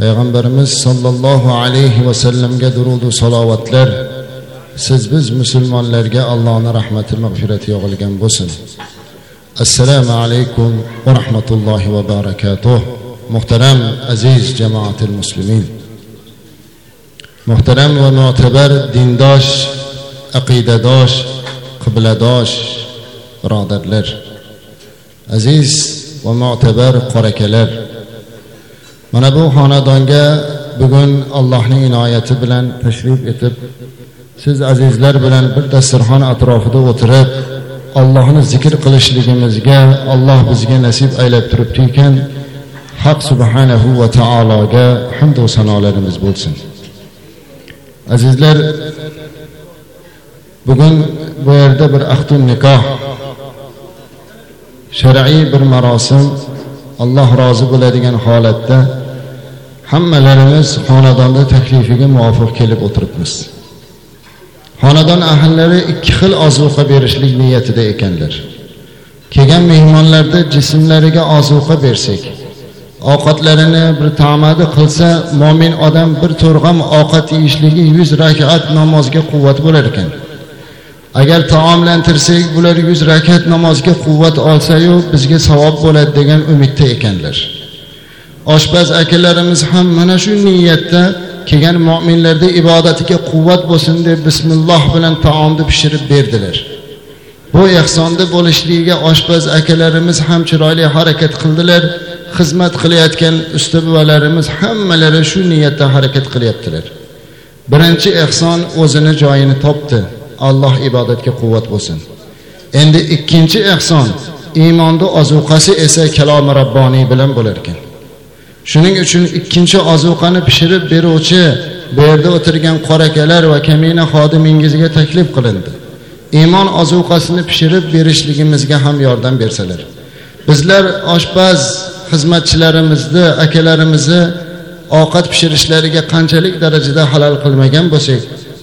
payg'ambarimiz sollallohu alayhi vasallamga durudu salovatlar. Siz biz musulmonlarga allohni rahmati mag'firati yog'ilgan bo'lsin. Assalomu alaykum va rahmatullohi va barakatuh. Muhtaram aziz jamoatil muslimin. Muhtaram va mo'tabar dindosh aqidadosh qibladosh birodarlar. Aziz va mo'tabar qorakalar. Mana bu xonadonga bugun allohning inoyati bilan tashrif etib siz azizlar bilan bir dasturxon atrofida o'tirib allohni zikr qilishligimizga alloh bizga nasib aylab turibdi ekan haq subhanahu va taologa hamdu sanolarimiz bo'lsin. Azizlar bugun bu yerda bir ahdun nikoh shar'iy bir marosim alloh rozi bo'ladigan holatda hammalarimiz xonadonda taklifiga muvofiq kelib o'tiribmiz. Xonadon ahillari ikki xil ozuqa berishlik niyatida ekanlar. Kelgan mehmonlarni jismlariga ozuqa bersak ovqatlarini bir tamadi qilsa mo'min odam bir to'rg'am ovqat yeyishligi yuz rakat namozga quvvat bo'lar ekan. Agar taomlantirsak bular yuz rakat namozga quvvat olsayu bizga savob bo'ladi degan umidda ekanlar. Oshpaz akalarimiz ham mana shu niyatda kelgan mo'minlarni ibodatiga quvvat bo'lsin deb bismilloh bilan taomni pishirib berdilar. Bu ehsonda bo'lishligiga oshpaz akalarimiz ham chiroyli harakat qildilar. Xizmat qilayotgan usta buvalarimiz hammalari shu niyatda harakat qilyaptilar. Birinchi ehson o'zini joyini topdi. Alloh ibodatga quvvat bo'lsin. Endi ikkinchi ehson iymonni ozuqasi esa kalomi robboniy bilan bo'lar ekan shuning uchun ikkinchi ozuqani pishirib beruvchi bu yerda o'tirgan qorakalar va kamina xodimingizga taklif qilindi. Iymon ozuqasini pishirib berishligimizga ham yordam bersalar. Bizlar oshpaz xizmatchilarimizni akalarimizni ovqat pishirishlariga qanchalik darajada halal qilmagan bo'lsak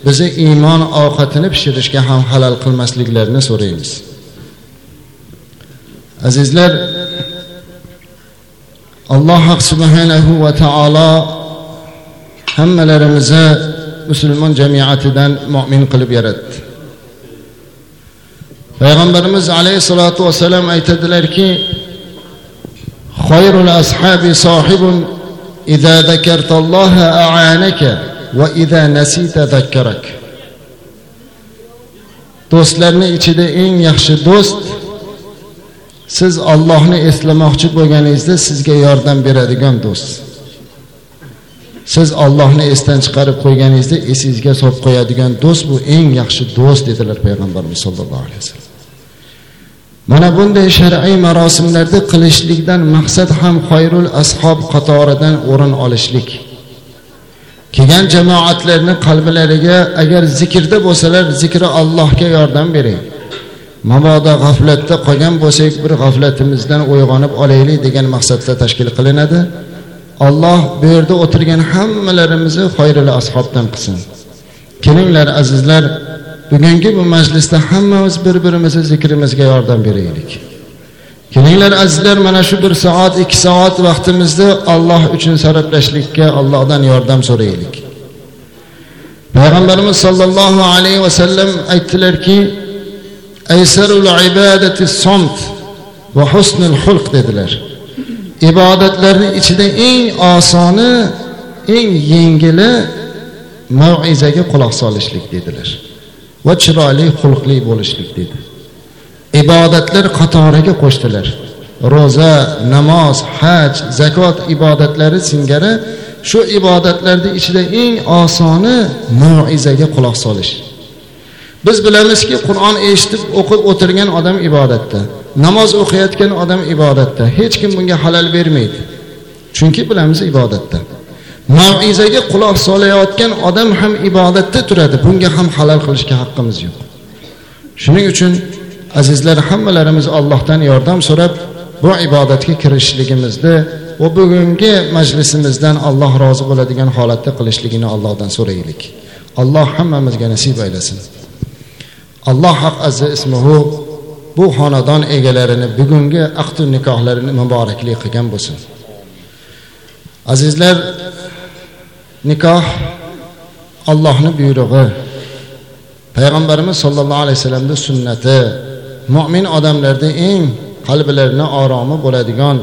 bizni iymon ovqatini pishirishga ham halal qilmasliklarini so'raymiz. Azizlar alloh subhanahu va taolo hammalarimizni musulmon jamiyatidan mo'min qilib yaratdi payg'ambarimiz alayhissalotu vassalam aytadilarki خير الأصحاب صاحب إذا ذكرت الله أعانك وإذا نسيت ذكرك do'stlarni ichida eng yaxshi do'st siz ollohni eslamoqchi bo'lganingizda sizga yordam beradigan do'st. Siz ollohni esdan chiqarib qo'yganingizda esingizga solib qo'yadigan do'st bu eng yaxshi do'st dedilar payg'ambarimiz sollallohu alayhi vasallam. Mana bunday shar'iy marosimlarda qilishlikdan maqsad ham xoyrul ashob qatoridan o'rin olishlik. Kelgan jamoatlarni qalblariga agar zikrda bo'lsalar zikri allohga yordam bering. Mabodo g'aflatda qolgan bo'lsak bir g'aflatimizdan uyg'onib olaylik degan maqsadda tashkil qilinadi. Alloh bu yerda o'tirgan hammalarimizni xoyril ashobdan qilsin. Kelinglar azizlar bugungi bu majlisda hammamiz bir birimizni zikrimizga yordam beraylik. Kelinglar azizlar mana shu bir soat ikki soat vaqtimizni alloh uchun sarflashlikka allohdan yordam so'raylik. Payg'ambarimiz sollallohu alayhi vasallam aytdilarki aysarul ibadati somt va husnul xulq dedilar ibodatlarni ichida eng osoni eng yengili maizaga quloq solishlik dedilar va chiroyli xulqli bo'lishlik dedi. Ibodatlar qatoriga qo'shdilar ro'za namoz haj zakot ibodatlari singari shu ibodatlarni ichida eng osoni maizaga quloq solish biz bilamizki qur'on eshitib o'qib o'tirgan odam ibodatda. Namoz o'qiyotgan odam ibodatda. Hech kim bunga halal bermaydi. Chunki bilamiz ibodatda. Maizaga quloq solayotgan odam ham ibodatda turadi. Bunga ham halal qilishga haqqimiz yo'q. Shuning uchun azizlar hammalarimiz allohdan yordam so'rab bu ibodatga kirishligimizni va bugungi majlisimizdan alloh rozi bo'ladigan holatda qilishligini allohdan so'raylik. Alloh hammamizga nasib aylasin. Alloh haq azza ismuhu bu xonadon egalarini bugungi aqdu nikohlarini muborakli qilgan bo'lsin. Azizlar nikoh allohni buyrug'i. Payg'ambarimiz sollallohu alayhi vasallamni sunnati mo'min odamlarda eng qalblarini oromi bo'ladigan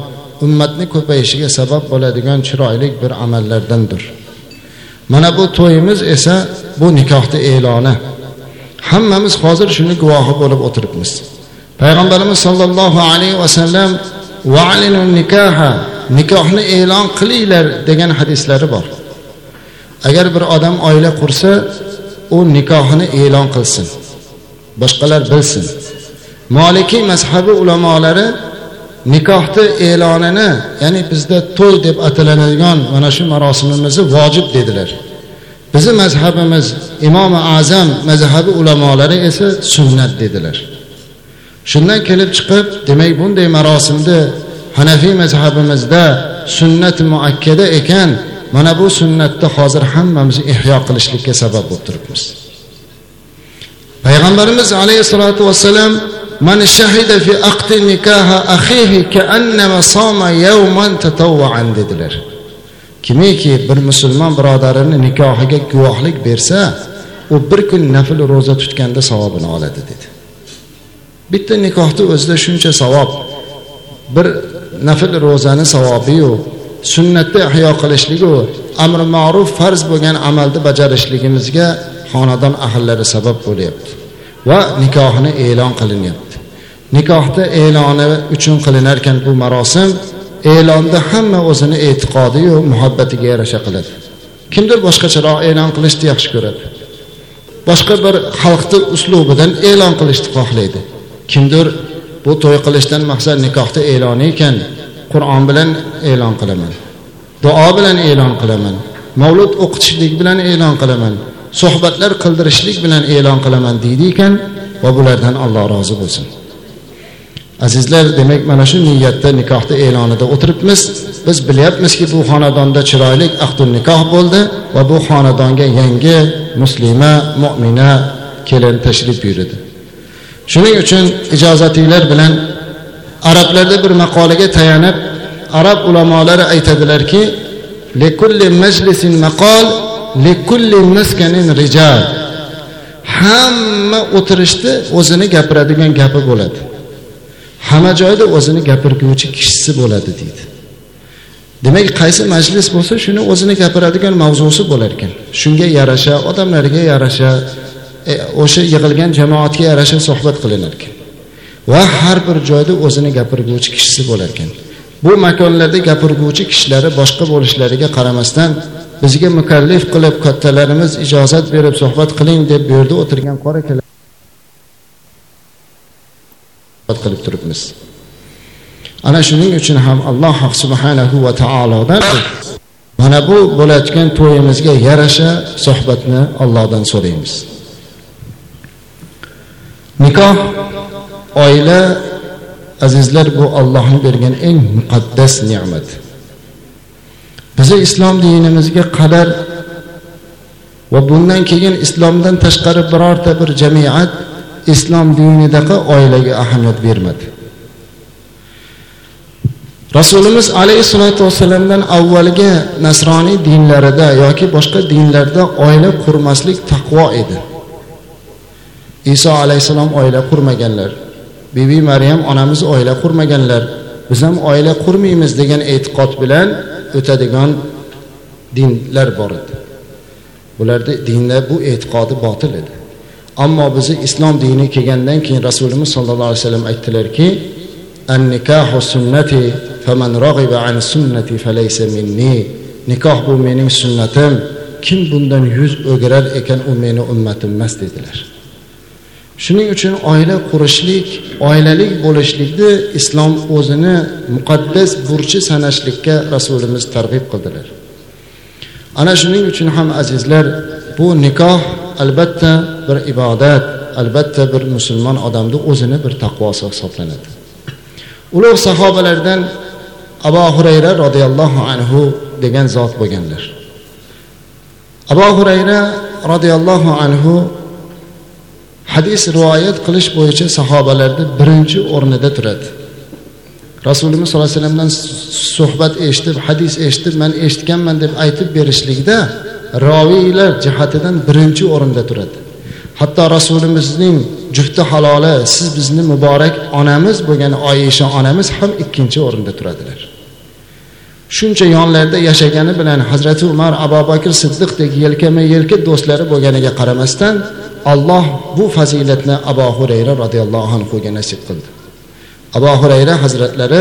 ummatni ko'payishiga sabab bo'ladigan chiroyli bir amallardandir. Mana bu to'yimiz esa bu nikohni e'loni. Hammamiz hozir shuni guvohi bo'lib o'tiribmiz. Payg'ambarimiz sollallohu alayhi vasallam nikoha nikohni e'lon qilinglar degan hadislari bor. Agar bir odam oila qursa u nikohini e'lon qilsin boshqalar bilsin. Molikiy mazhabi ulamolari nikohni e'lonini ya'ni bizda to'y deb atalanadigan mana shu marosimimizni vojib dedilar. bizni mazhabimiz imomi azam mazhabi ulamolari esa sunnat dedilar shundan kelib chiqib demak bunday marosimni hanafiy mazhabimizda sunnat muakkada ekan mana bu sunnatni hozir hammamiz ihyo qilishlikka sabab bo'lib turibmiz payg'ambarimiz alayhissalotu vassalam من شهد في عقد نكاح أخيه كأنما صام يوما تطوعا dedilar kimiki bir musulmon birodarini nikohiga guvohlik bersa u bir kun nafl ro'za tutganda savobini oladi dedi. Bitta nikohni o'zida shuncha savob bir nafl ro'zani savobiyu sunnatni ihyo qilishligu amri ma'ruf farz bo'lgan amalni bajarishligimizga xonadon ahllari sabab bo'lyapti va nikohini e'lon qilinyapti. Nikohni e'loni uchun qilinarkan bu marosim e'londa hamma o'zini e'tiqodiyu muhabbatiga yarasha qiladi. Kimdir boshqacharoq e'lon qilishni yaxshi ko'radi. Boshqa bir xalqni uslubidan e'lon qilishni xohlaydi. Kimdir bu to'y qilishdan maqsad nikohni e'loni ekan qur'on bilan e'lon qilaman duo bilan e'lon qilaman mavlud o'qitishlik bilan e'lon qilaman suhbatlar qildirishlik bilan e'lon qilaman deydi ekan va bulardan alloh rozi bo'lsin. Azizlar demak mana shu niyatda nikohni e'lonida o'tiribmiz. Biz bilyapmizki bu xonadonda chiroyli ahdul nikoh bo'ldi va bu xonadonga yangi muslima mo'mina kelin tashrif buyurdi. Shuning uchun ijozatinglar bilan arablarda bir maqolaga tayanib arab ulamolari aytadilarki likulli majlisin maqol likulli maskanin rijal hamma o'tirishni o'zini gapiradigan gapi bo'ladi. Hamma joyda o'zini gapirguvchi kishisi bo'ladi deydi. Demak qaysi majlis bo'lsa shuni o'zini gapiradigan mavzusi bo'lar ekan. Shunga yarasha odamlarga yarasha e, o'sha yig'ilgan jamoatga yarasha suhbat qilinar ekan. Va har bir joyda o'zini gapirguvchi kishisi bo'lar ekan. Bu makonlarda gapirguvchi kishilari boshqa bo'lishlariga qaramasdan bizga mukallif qilib kattalarimiz ijozat berib suhbat qiling deb bu yerda o'tirgan qora qilib turibmiz. Ana shuning uchun ham alloh subhanahu va taolodan mana bu bo'layotgan to'yimizga yarasha suhbatni allohdan so'raymiz. Nikoh oila azizlar bu ollohni bergan eng muqaddas ne'mat. Bizni islom dinimizga qadar va bundan keyin islomdan tashqari birorta bir jamiyat islom dinidaqa oilaga ahamiyat bermadi. Rasulimiz alayhissalotu vassalamdan avvalgi nasroniy dinlarida yoki boshqa dinlarda oila qurmaslik taqvo edi. Iso alayhissalom oila qurmaganlar bibi maryam onamiz oila qurmaganlar biz ham oila qurmaymiz degan e'tiqod bilan o'tadigan dinlar bor edi. Bularda dinda bu e'tiqodi botil edi. Ammo bizni islom dini kelgandan keyin rasulimiz sollallohu alayhi vasallam aytdilarki annikahu sunnati faman rag'iba an sunnati falaysa minni. Nikoh bu mening sunnatim. Kim bundan yuz o'girar ekan u meni ummatim emas dedilar. Shuning uchun oila qurishlik oilalik bo'lishlikni islom o'zini muqaddas burchi sanashlikka rasulimiz targ'ib qildilar. Ana shuning uchun ham azizlar bu nikoh albatta bir ibodat albatta bir musulmon odamni o'zini bir taqvosi hisoblanadi. Ulug' sahobalardan abu hurayra roziyallohu anhu degan zot bo'lganlar. Abu hurayra roziyallohu anhu hadis rivoyat qilish bo'yicha sahobalarni birinchi o'rnida turadi. Rasulimiz sollallohu alayhi vasallamdan suhbat eshitib hadis eshitib man eshitganman deb aytib berishlikda roviylar jihatidan birinchi o'rinda turadi. Hatto rasulimizning jufti haloli siz bizni muborak onamiz bo'lgan oyisha onamiz ham ikkinchi o'rinda turadilar. Shuncha yonlarida yashagani bilan hazrati umar abu bakr siddiqdek yelkama yelka do'stlari bo'lganiga qaramasdan alloh bu fazilatni abu hurayra roziyallohu anhuga nasib qildi. Abu hurayra hazratlari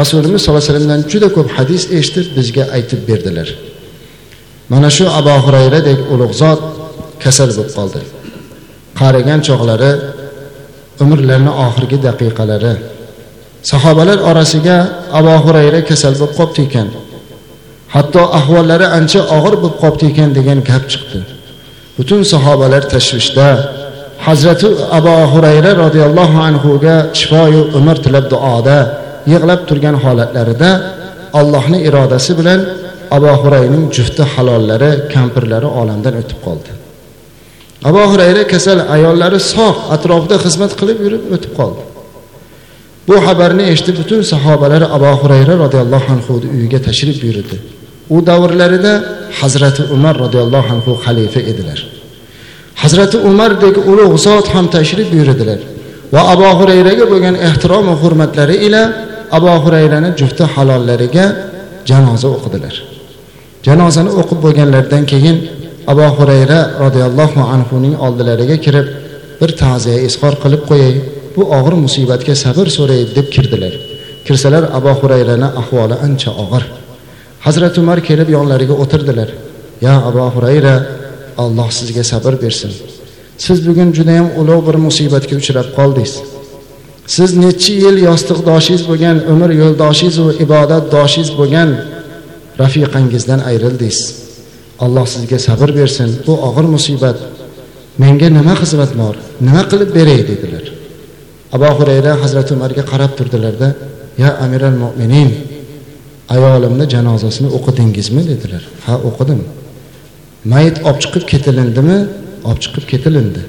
rasulimiz sollallohu alayhi vasallamdan juda ko'p hadis eshitib bizga aytib berdilar. Mana shu abu hurayradek ulug' zot kasal bo'lib qoldi. Qarigan chog'lari umrlarini oxirgi daqiqalari. Sahobalar orasiga abu hurayra kasal bo'lib qolibdi ekan. Hatto ahvollari ancha og'ir bo'lib qolibdi ekan degan gap chiqdi. Butun sahobalar tashvishda hazrati abu hurayra roziyallohu anhuga shifoyu umr tilab duoda yig'lab turgan holatlarida allohni irodasi bilan abu hurayning jufti halollari kampirlari olamdan o'tib qoldi. Abu hurayra kasal ayollari sog' atrofida xizmat qilib yurib o'tib qoldi. Bu xabarni eshitib butun sahobalar abu hurayra roziyallohu anhu uyiga tashrif buyurdi. U davrlarida hazrati umar roziyallohu anhu xalifa edilar. Hazrati umardek ulug' zot ham tashrif buyurdilar va abu hurayraga bo'lgan ehtirom va hurmatlari ila abu hurayrani jufti halollariga janoza o'qidilar. Janozani o'qib bo'lganlaridan keyin abu hurayra roziyallohu anhuning oldilariga kirib bir ta'ziya izhor qilib qo'yay bu og'ir musibatga sabr so'ray deb kirdilar. Kirsalar abu hurayrani ahvoli ancha og'ir. Hazrati umar kelib yonlariga o'tirdilar. Ya abu hurayra alloh sizga sabr bersin. Siz bugun judayam ulug' bir musibatga uchrab qoldingiz. Siz necha yil yostiqdoshingiz bo'lgan umr yo'ldoshingiz va ibodatdoshingiz bo'lgan rafiqangizdan ayrildingiz. Alloh sizga sabr bersin. Bu og'ir musibat. Menga nima xizmat bor? Nima qilib beray? dedilar. Abu hurayra hazrati umarga qarab turdilarda ya amiral mo'minin ayolimni janozasini o'qidingizmi? dedilar. Ha o'qidim. Mayit olib chiqib ketilindimi? Olib chiqib ketilindi.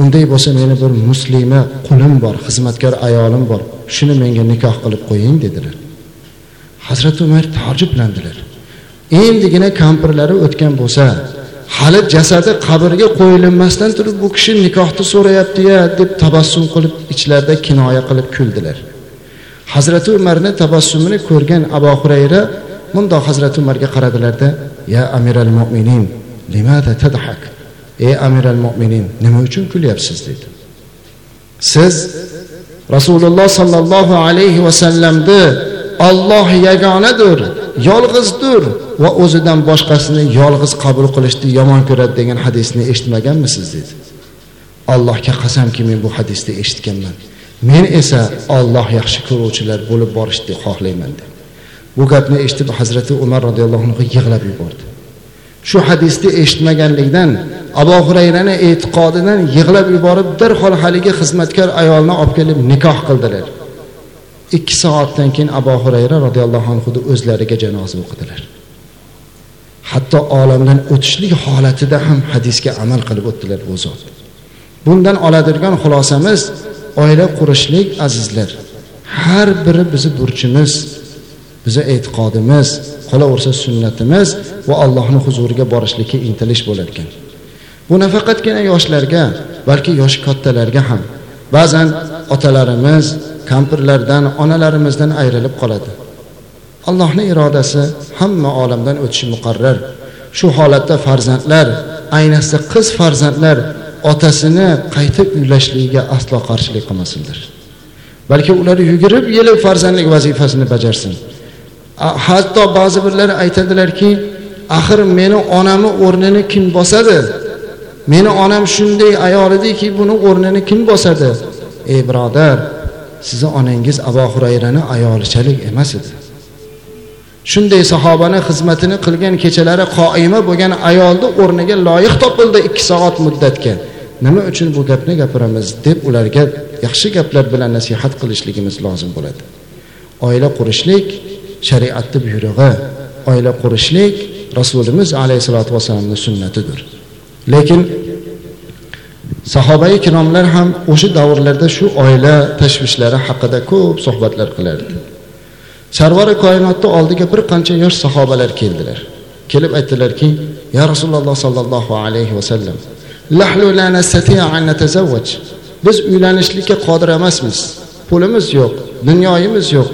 Unday bo'lsa meni bir muslima qulim bor xizmatkor ayolim bor. Shuni menga nikoh qilib qo'ying dedilar. Hazrati umar taajjublandilar. Endigina kampirlari o'tgan bo'lsa hali jasadi qabrga qo'yilinmasdan turib bu kishi nikohni so'rayaptiya deb tabassum qilib ichlarida kinoya qilib kuldilar. Hazrati umarni tabassumini ko'rgan abu hurayra mundoq hazrati umarga qaradilarda ya amiral mo'minin limada tadhak? Ey amiral mo'minin nima uchun kulyapsiz? dedi. Siz rasululloh sollallohu alayhi vasallamni olloh yagonadir yolg'izdir va o'zidan boshqasini yolg'iz qabul qilishni yomon ko'radi degan hadisni eshitmaganmisiz dedi. Allohga qasamki men bu hadisni eshitganman. Men esa olloh yaxshi ko'ruvchilar bo'lib borishni xohlayman dedi. Bu gapni eshitib hazrati umar roziyallohu anhu yig'lab yubordi. Shu hadisni eshitmaganlikdan abu hurayrani e'tiqodidan yig'lab yuborib darhol haligi xizmatkor ayolni olib kelib nikoh qildilar. Ikki soatdan keyin abu hurayra roziyallohu anhuni o'zlariga janoza o'qidilar. Hatto olamdan o'tishlik holatida ham hadisga amal qilib o'tdilar bu zot. Bundan oladigan xulosamiz oila qurishlik azizlar. Har biri bizni burchimiz bizni e'tiqodimiz qolaversa sunnatimiz va allohni huzuriga borishlikka intilish bo'lar ekan. Bu nafaqatgina yoshlarga balki yoshi kattalarga ham. Ba'zan otalarimiz kampirlardan onalarimizdan ayrilib qoladi. Allohni irodasi hamma olamdan o'tishi muqarrar. Shu holatda farzandlar ayniqsa qiz farzandlar otasini qayta uylashligiga aslo qarshilik qilmasinlar. Balki ular yugurib yelib farzandlik vazifasini bajarsin. Hatto ba'zi birlar aytadilarki axir meni onamni o'rnini kim bosadi? Meni onam shunday ayol ediki buni o'rnini kim bosadi? Ey birodar sizni onangiz abu hurayrani ayolichalik emas edi. Shunday sahobani xizmatini qilgan kechalari qoima bo'lgan ayolni o'rniga loyiq topildi ikki soat muddatga. Nima uchun bu gapni gapiramiz deb ularga yaxshi gaplar bilan nasihat qilishligimiz lozim bo'ladi. Oila qurishlik shariatni buyrug'i oila qurishlik rasulimiz alayhissalotu vassalomni sunnatidir. Lekin sahobai ikromlar ham o'sha davrlarda shu oila tashvishlari haqida ko'p suhbatlar qilardi. Sarvari koinotni oldiga bir qancha yosh sahobalar keldilar. Kelib aytdilarki ya rasululloh sollallohu alayhi vasallam lahlu an biz uylanishlikka qodir emasmiz. Pulimiz yo'q dunyoyimiz yo'q.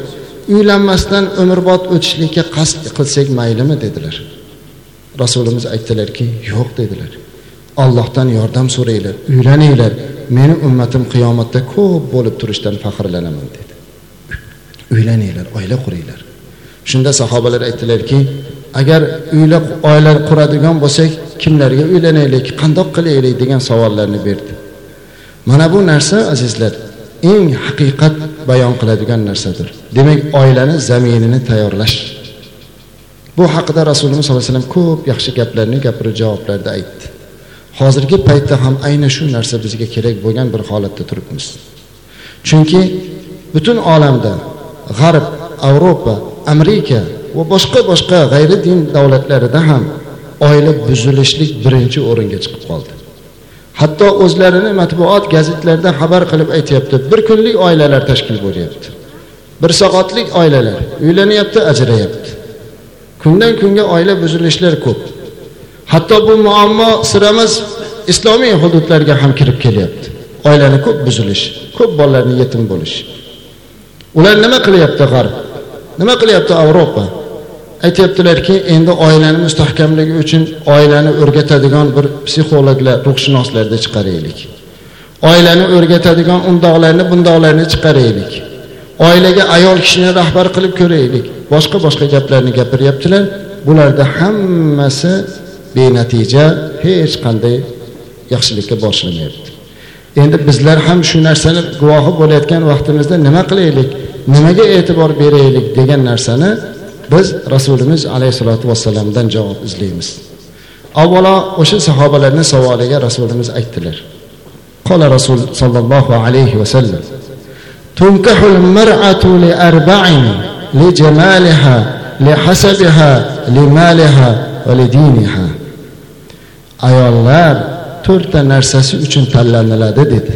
Uylanmasdan umrbod o'tishlikka qasd qilsak maylimi? dedilar. Rasulimiz aytdilarki yo'q dedilar. Allohdan yordam so'ranglar uylaninglar. Meni ummatim qiyomatda ko'p bo'lib turishdan faxrlanaman dedi. Uylaninglar oila quringlar. Shunda sahobalar aytdilarki agar uyla oila quradigan bo'lsak kimlarga uylanaylik qandoq qilaylik degan savollarni berdi. Mana bu narsa azizlar eng haqiqat bayon qiladigan narsadir. Demak oilani zaminini tayyorlash. Bu haqida rasulimiz sollallohu alayhi vasallam ko'p yaxshi gaplarni gapirib javoblarda aytdi. Hozirgi paytda ham ayni shu narsa bizga kerak bo'lgan bir holatda turibmiz. Chunki butun olamda g'arb yevropa amerika va boshqa boshqa g'ayri din davlatlarida ham oila buzilishlik birinchi o'ringa chiqib qoldi. Hatto o'zlarini matbuot gazetlarda xabar qilib aytyapti bir kunlik oilalar tashkil bo'lyapti. Bir soatlik oilalar uylanyapti ajrayapti. Kundan kunga oila buzilishlar ko'p. Hatto bu muammo siramas islomiy hududlarga ham kirib kelyapti. Oilani ko'p buzilish ko'p bolalarni yetim bo'lish. Ular nima qilyapti g'arb? Nima qilyapti yevropa aytyaptilarki endi oilani mustahkamligi uchun oilani o'rgatadigan bir psixologlar ruhshunoslarni chiqaraylik. Oilani o'rgatadigan undoqlarni bundoqlarni chiqaraylik. Oilaga ayol kishini rahbar qilib ko'raylik. Boshqa boshqa gaplarni gapiryaptilar. Bularda hammasi benatija hech qanday yaxshilikka boshlamayapti. Endi bizlar ham shu narsani guvohi bo'layotgan vaqtimizda nima qilaylik nimaga e'tibor beraylik degan narsani biz rasulimiz alayhissalotu vassalamdan javob izlaymiz. Avvalo o'sha sahobalarni savoliga rasulimiz aytdilar. Qola rasul sollallohu alayhi vasallam tunkahul mar'atu li arba'in li jamaliha li hasabiha li maliha va li diniha. Ayollar to'rtta narsasi uchun tanlaniladi dedi.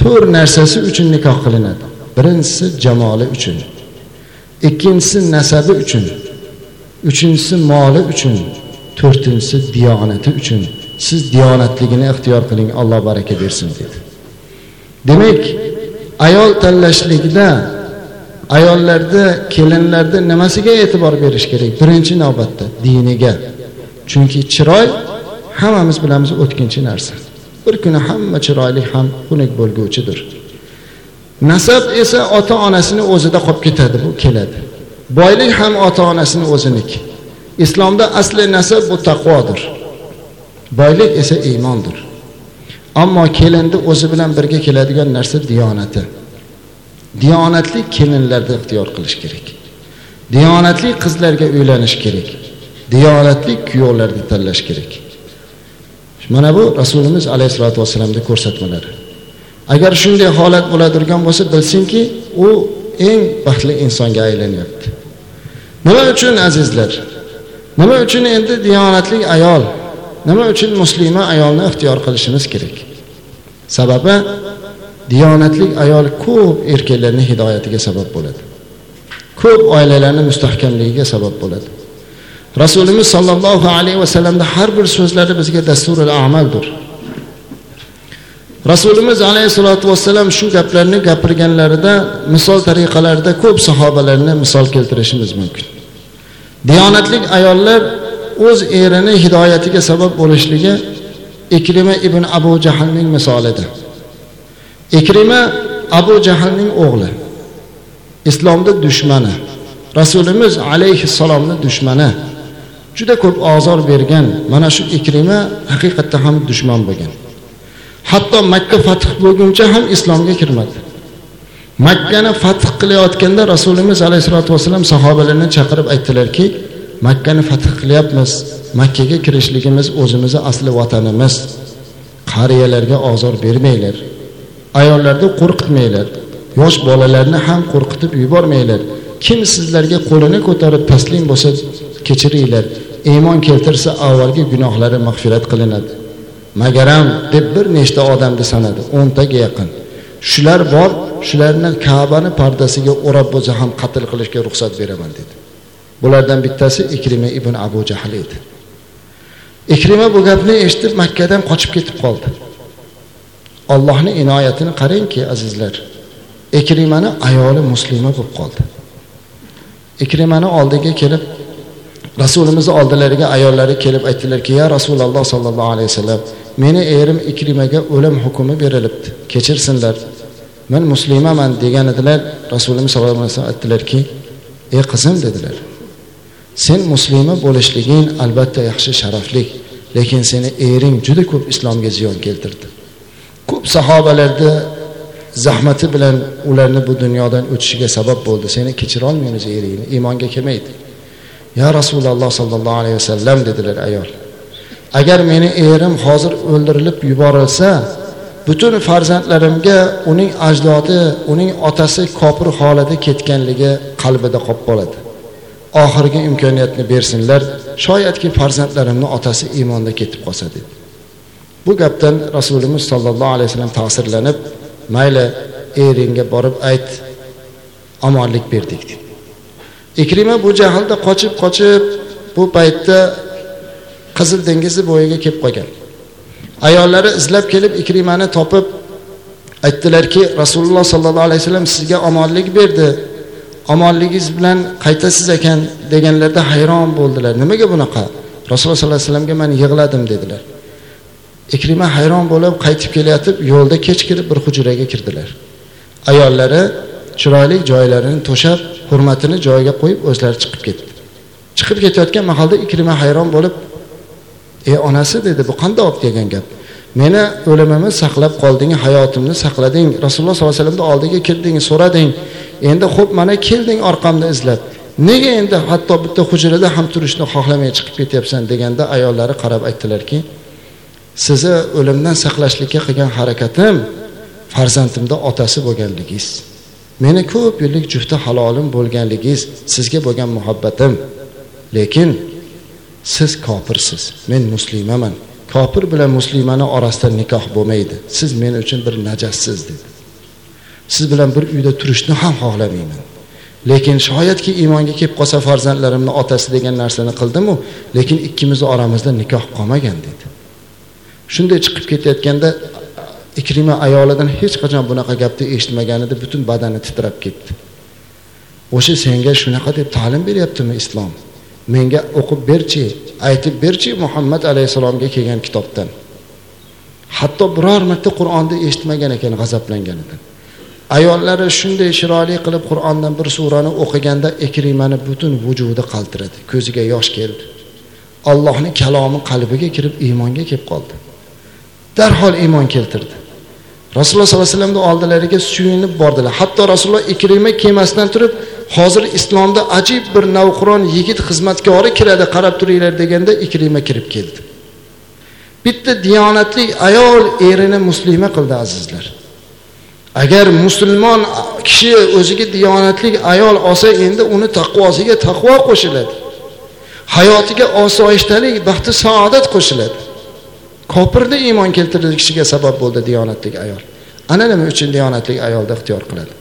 To'rt narsasi uchun nikoh qilinadi. Birinchisi jamoli uchun ikkinchisi nasabi uchun uchinchisi moli uchun to'rtinchisi diyonati uchun. Siz diyonatligini ixtiyor qiling alloh baraka bersin dedi. Demak ayol tanlashlikda ayollarda kelinlarda nimasiga e'tibor berish kerak? Birinchi navbatda diniga. Chunki chiroy hammamiz bilamiz o'tkinchi narsa. Bir kuni hamma chiroyli ham xunuk bo'lguvchidir. Nasab esa ota onasini o'zida qolib ketadi bu keladi. Boylik ham ota onasini o'ziniki islomda asli nasab bu taqvodir. Boylik esa iymondir. Ammo kelinni o'zi bilan birga keladigan narsa diyonati. Diyonatli kelinlarni ixtiyor qilish kerak. Diyonatli qizlarga uylanish kerak. Diyonatli kuyovlarni tanlash kerak. Mana bu rasulimiz alayhissalotu vassalamni ko'rsatmalari. Agar shunday holat bo'ladigan bo'lsa bilsinki u eng baxtli insonga aylanyapti. Nima uchun azizlar? Nima uchun endi diyonatli ayol nima uchun muslima ayolni ixtiyor qilishimiz kerak? Sababi diyonatli ayol ko'p erkaklarni hidoyatiga sabab bo'ladi. Ko'p oilalarni mustahkamligiga sabab bo'ladi. Rasulimiz sollallohu alayhi vasallamni har bir so'zlari bizga dasturul amaldir. Rasulimiz alayhissalotu vassalam shu gaplarni gapirganlarida misol tariqalarida ko'p sahobalarni misol keltirishimiz mumkin. Diyonatli ayollar o'z erini hidoyatiga sabab bo'lishligi ikrima ibn abu jahlning misolidir ikrima abu jahlning o'g'li islomda dushmani. Rasulimiz alayhissalomni dushmani. Juda ko'p ozor bergan mana shu ikrima haqiqatda ham dushman bo'lgan. Hatto makka fath bo'lguncha ham islomga kirmadi. Makkani fath qilayotganda rasulimiz alayhissalotu vassalam sahobalarni chaqirib aytdilarki makkani fath qilyapmiz makkaga kirishligimiz o'zimizni asli vatanimiz. Qariyalarga ozor bermanglar ayollarni qo'rqitmanglar yosh bolalarni ham qo'rqitib yubormanglar. Kim sizlarga qo'lini ko'tarib taslim bo'lsa kechiringlar. Iymon keltirsa avvalgi gunohlari mag'firat qilinadi. Magaram deb bir nechta odamni sanadi o'ntaga yaqin. Shular bor shularni kabani pardasiga o'rab bo'lsa ham qatl qilishga ruxsat beraman dedi. Bulardan bittasi ikrima ibn abu jahl edi. Ikrima bu gapni eshitib makkadan qochib ketib qoldi. Allohni inoyatini qarangki azizlar ikrimani ayoli muslima bo'lib qoldi. Ikrimani oldiga kelib rasulimizni oldilariga ayollari kelib aytdilarki ya rasululloh sollallohu alayhi vasallam meni erim ikrimaga o'lim hukmi berilibdi. Kechirsinlar. Men muslimaman degan edilar. Rasulimiz sallallohu alayhi vasallam aytdilarki ey qizim dedilar. Sen muslima bo'lishliging albatta yaxshi sharafli lekin seni ering juda ko'p islomga ziyon keltirdi. Ko'p sahobalarni zahmati bilan ularni bu dunyodan o'tishiga sabab bo'ldi. Seni kechirolmaymiz eringni iymonga kelmaydi. Ya rasululloh sollallohu alayhi vasallam dedilar ayol. Agar meni erim hozir o'ldirilib yuborilsa butun farzandlarimga uning ajdodi uning otasi kofir holida ketganligi qalbida qolib qoladi. Oxirgi imkoniyatni bersinlar shoyatki farzandlarimni otasi iymonda ketib qolsa dedi. Bu gapdan rasulimiz sollallohu alayhi vasallam ta'sirlanib mayli eringga borib ayt omonlik berdik dedi. Ikrima bu jahlda qochib qochib bu paytda qizil dengizi bo'yiga kelib qolgan. Ayollari izlab kelib ikrimani topib aytdilarki rasululloh sollallohu alayhi vasallam sizga omonlik berdi. Omonligingiz bilan qaytasiz ekan deganlarida hayron bo'ldilar. Nimaga bunaqa? Rasululloh sollallohu alayhi vasallamga man yig'ladim dedilar. Ikrima hayron bo'lib qaytib kelayotib yo'lda kech kirib bir hujraga kirdilar. Ayollari chiroyli joylarini to'shab hurmatini joyiga qo'yib o'zlari chiqib ketdi chiqib ketayotgan mahalda ikrima hayron bo'lib ey onasi dedi bu qandoq degan gap? Meni o'limimni saqlab qolding hayotimni saqlading rasululloh sollallohu alayhi vasallamni oldiga kirding so'rading. Endi xo'p mana kelding orqamni izlab nega endi hatto bitta hujrada ham turishni xohlamay chiqib ketyapsan? deganda ayollari qarab aytdilarki sizni o'limdan saqlashlikka qilgan harakatim farzandimni otasi bo'lganligingiz. Meni ko'p yillik jufti halolim bo'lganligingiz sizga bo'lgan muhabbatim. Lekin siz kofirsiz. Men muslimaman. Kofir bilan muslimani orasida nikoh bo'lmaydi. Siz men uchun bir najassiz dedi. Siz bilan bir uyda turishni ham xohlamayman. Lekin shoyatki iymonga kelib qolsa farzandlarimni otasi degan narsani qildimu lekin ikkimizni oramizda nikoh qolmagan dedi. Shunday chiqib ketayotganda ikrima ayolidan hech qachon bunaqa gapni eshitmagan edi butun badani titrab ketdi. O'sha senga shunaqa deb ta'lim beryaptimi islom? Menga o'qib berchi aytib berchi muhammad alayhissalomga kelgan kitobdan. Hatto biror marta qur'onni eshitmagan ekan g'azablanganidan. Ayollari shunday chiroyli qilib qur'ondan bir surani o'qiganda ikrimani butun vujudi qaltiradi ko'ziga yosh keldi. Allohni kalomi qalbiga kirib iymonga kelib qoldi. Darhol iymon keltirdi. Rasululloh sollallohu alayhi vasallamni oldilariga suyunib bordilar. Hatto rasululloh ikrima kemasidan turib hozir islomda ajib bir navqiron yigit xizmatkori kiradi qarab turinglar deganda ikrima kirib keldi. Bitta diyonatli ayol erini muslima qildi azizlar. Agar musulmon kishi o'ziga diyonatli ayol olsa endi uni taqvosiga taqvo qo'shiladi. Hayotiga osoyishtalik baxti saodat qo'shiladi. Kofirni iymon keltirishiga sabab bo'ldi diyonatlik ayol. Ana nima uchun diyonatlik ayolni ixtiyor qiladi?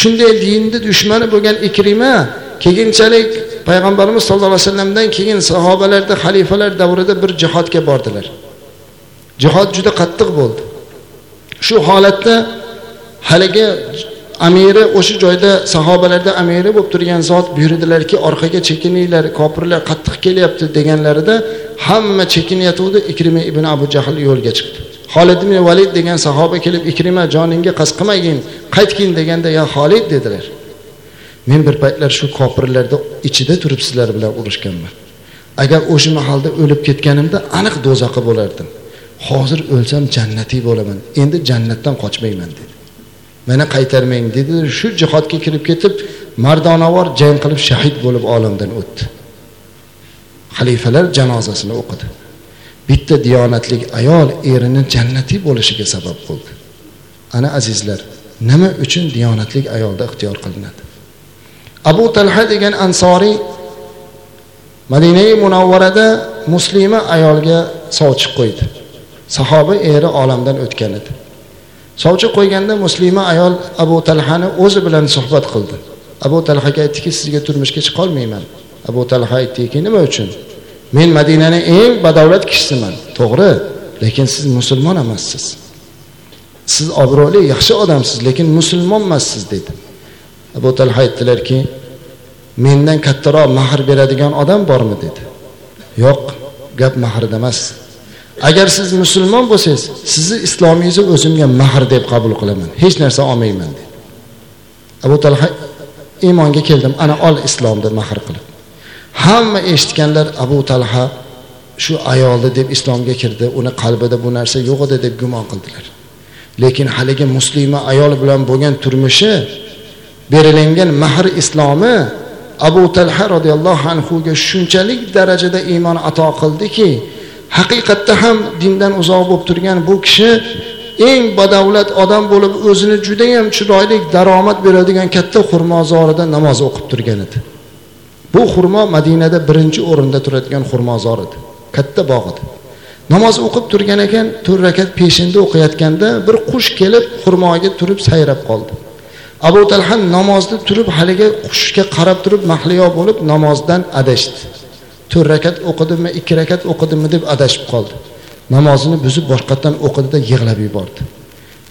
Shunday dinni dushmani bo'lgan ikrima keyinchalik payg'ambarimiz sallallohu alayhi vasallamdan keyin sahobalarda xalifalar davrida bir jihodga bordilar. Jihod juda qattiq bo'ldi. Shu holatda haligi amiri o'sha joyda sahobalarda amiri bo'lib turgan zot buyurdilarki orqaga chekininglar kofirlar qattiq kelyapti deganlarida hamma chekinayotgandi. Ikrima ibn abu jahl yo'lga chiqdi. Holid ibn valid degan sahoba kelib ikrima joningga qasd qilmagin qaytgin deganda ya holid dedilar. Men bir paytlar shu kofirlarni ichida turib sizlar bilan urushganman. Agar o'sha mahalda o'lib ketganimda aniq do'zaxi bo'lardim. Hozir o'lsam jannatiy bo'laman. Endi jannatdan qochmayman dedi. Meni qaytarmang dedi. Shu jihodga kirib ketib mardonavor jang qilib shahid bo'lib olamdan o'tdi. Xalifalar janozasini o'qidi. Bitta diyonatli ayol erini jannatiy bo'lishiga sabab bo'ldi. Ana azizlar nima uchun diyonatli ayolda ixtiyor qilinadi? Abu talha degan ansoriy madinai munavvarada muslima ayolga sovchi qo'ydi. Sahoba eri olamdan o'tgan edi. Sovchi qo'yganda muslima ayol abu talhani o'zi bilan suhbat qildi. Abu talhaga aytdiki sizga turmushga chiqolmayman abu talha aytdiki nima uchun? Men madinaning eng badavlat kishisiman to'g'ri lekin siz musulmon emassiz. Siz obro'li yaxshi odamsiz lekin musulmon emassiz dedi. Abu talha aytdilarki mendan kattaroq mahr beradigan odam bormi dedi. Yo'q gap mahrida emas. Agar siz musulmon bo'lsangiz sizni islomingizni o'zimga mahr deb qabul qilaman. Hech narsa olmayman dedi. Abu talha iymonga keldim ana ol islomni mahr qilib hamma eshitganlar abu talha shu ayolni deb islomga kirdi uni qalbida bu narsa yo'q edi deb gumon qildilar. Lekin haligi muslima ayol bilan bo'lgan turmushi berilingan mahr islomi abu talha roziyallohu anhuga shunchalik darajada iymon ato qildiki haqiqatda ham dindan uzoq bo'lib turgan bu kishi eng badavlat odam bo'lib o'zini judayam chiroyli daromad beradigan katta xurmozorida namoz o'qib turgan edi. Bu xurmo madinada birinchi o'rinda turadigan xurmozor edi. Katta bog' edi. Namoz o'qib turgan ekan to'rt rakat peshinda o'qiyotganda bir qush kelib xurmoga turib sayrab qoldi. Abu talhan namozda turib haligi qushga qarab turib mahliyo bo'lib namozdan adashdi. To'rt rakat o'qidimi ikki rakat o'qidimi deb adashib qoldi. Namozini buzib boshqatdan o'qidida yig'lab yubordi.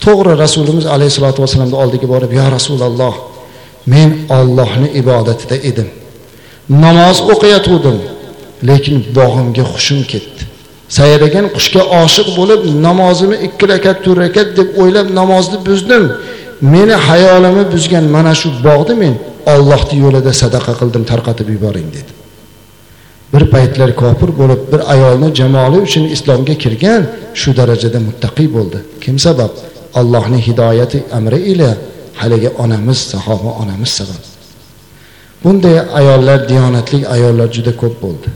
To'g'ri rasulimiz alayhissalotu vassalamni oldiga borib yo rasululloh men ollohni ibodatida edim. Namoz o'qiyotgandim lekin bog'imga hushim ketdi. Sayragan qushga oshiq bo'lib namozimni ikki rakat to'rt rakat deb o'ylab namozni buzdim. Meni hayolimni buzgan mana shu bog'ni men ollohni yo'lida sadaqa qildim tarqatib yuboring dedi. Bir paytlar kofir bo'lib bir ayolni jamoli uchun islomga kirgan shu darajada muttaqiy bo'ldi. Kim sabab? Allohning hidoyati amri ila haligi onamiz sahoba onamiz sabab. Bunday ayollar diyonatli ayollar juda ko'p bo'ldi.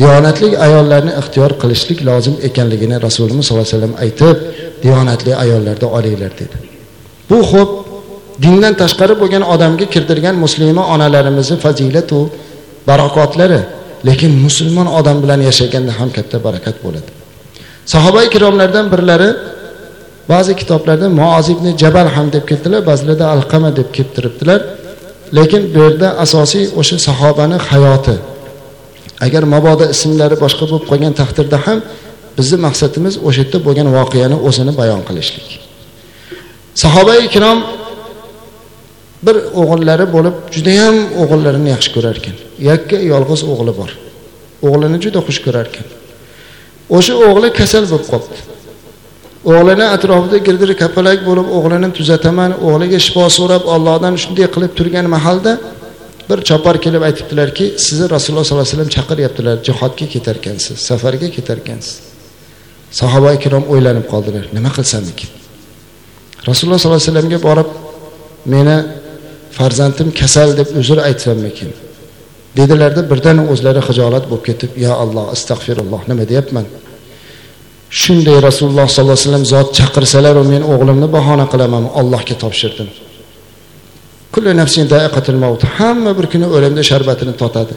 Diyonatli ayollarni ixtiyor qilishlik lozim ekanligini rasulimiz sollallohu alayhi vasallam aytib diyonatli ayollarni olinglar dedi. Bu xo'p dindan tashqari bo'lgan odamga kirdirgan muslima onalarimizni fazilatu barokotlari lekin musulmon odam bilan yashaganda ham katta barakat bo'ladi. Sahoba ikromlardan birlari ba'zi kitoblarda muoz ibn jabal ham deb keltirdilar ba'zilarda alqama deb keltiribdilar. Lekin bu yerda asosiy o'sha sahobani hayoti agar mabodo ismlari boshqa bo'lib qolgan taqdirda ham bizni maqsadimiz o'sha yerda bo'lgan voqeani o'zini bayon qilishlik. Sahoba ikrom bir o'g'illari bo'lib judayam o'g'illarini yaxshi ko'rar ekan yakka yolg'iz o'g'li bor. O'g'lini juda xush ko'rar ekan o'sha o'g'li kasal bo'lib qolibdi o'g'lini atrofida girdir kapalak bo'lib o'g'lini tuzataman o'g'liga shifo so'rab ollohdan shunday qilib turgan mahalda bir chopar kelib aytibdilarki sizni rasululloh sollallohu alayhi vasallam chaqiryaptilar jihodga ketarkansiz safarga ketarkansiz. Sahoba ikrom o'ylanib qoldilar. Nima qilsam ekan rasululloh sollallohu alayhi vasallamga borib meni farzandim kasal deb uzr aytsammikin dedilarda birdan o'zlari hijolat bo'lib ketib yo alloh astag'firulloh nima deyapman? Shunday rasululloh sollallohu alayhi vasallam zot chaqirsalaru men o'g'limni bahona qilaman allohga topshirdim. Nafsin maut hamma bir kuni o'limni sharbatini totadi.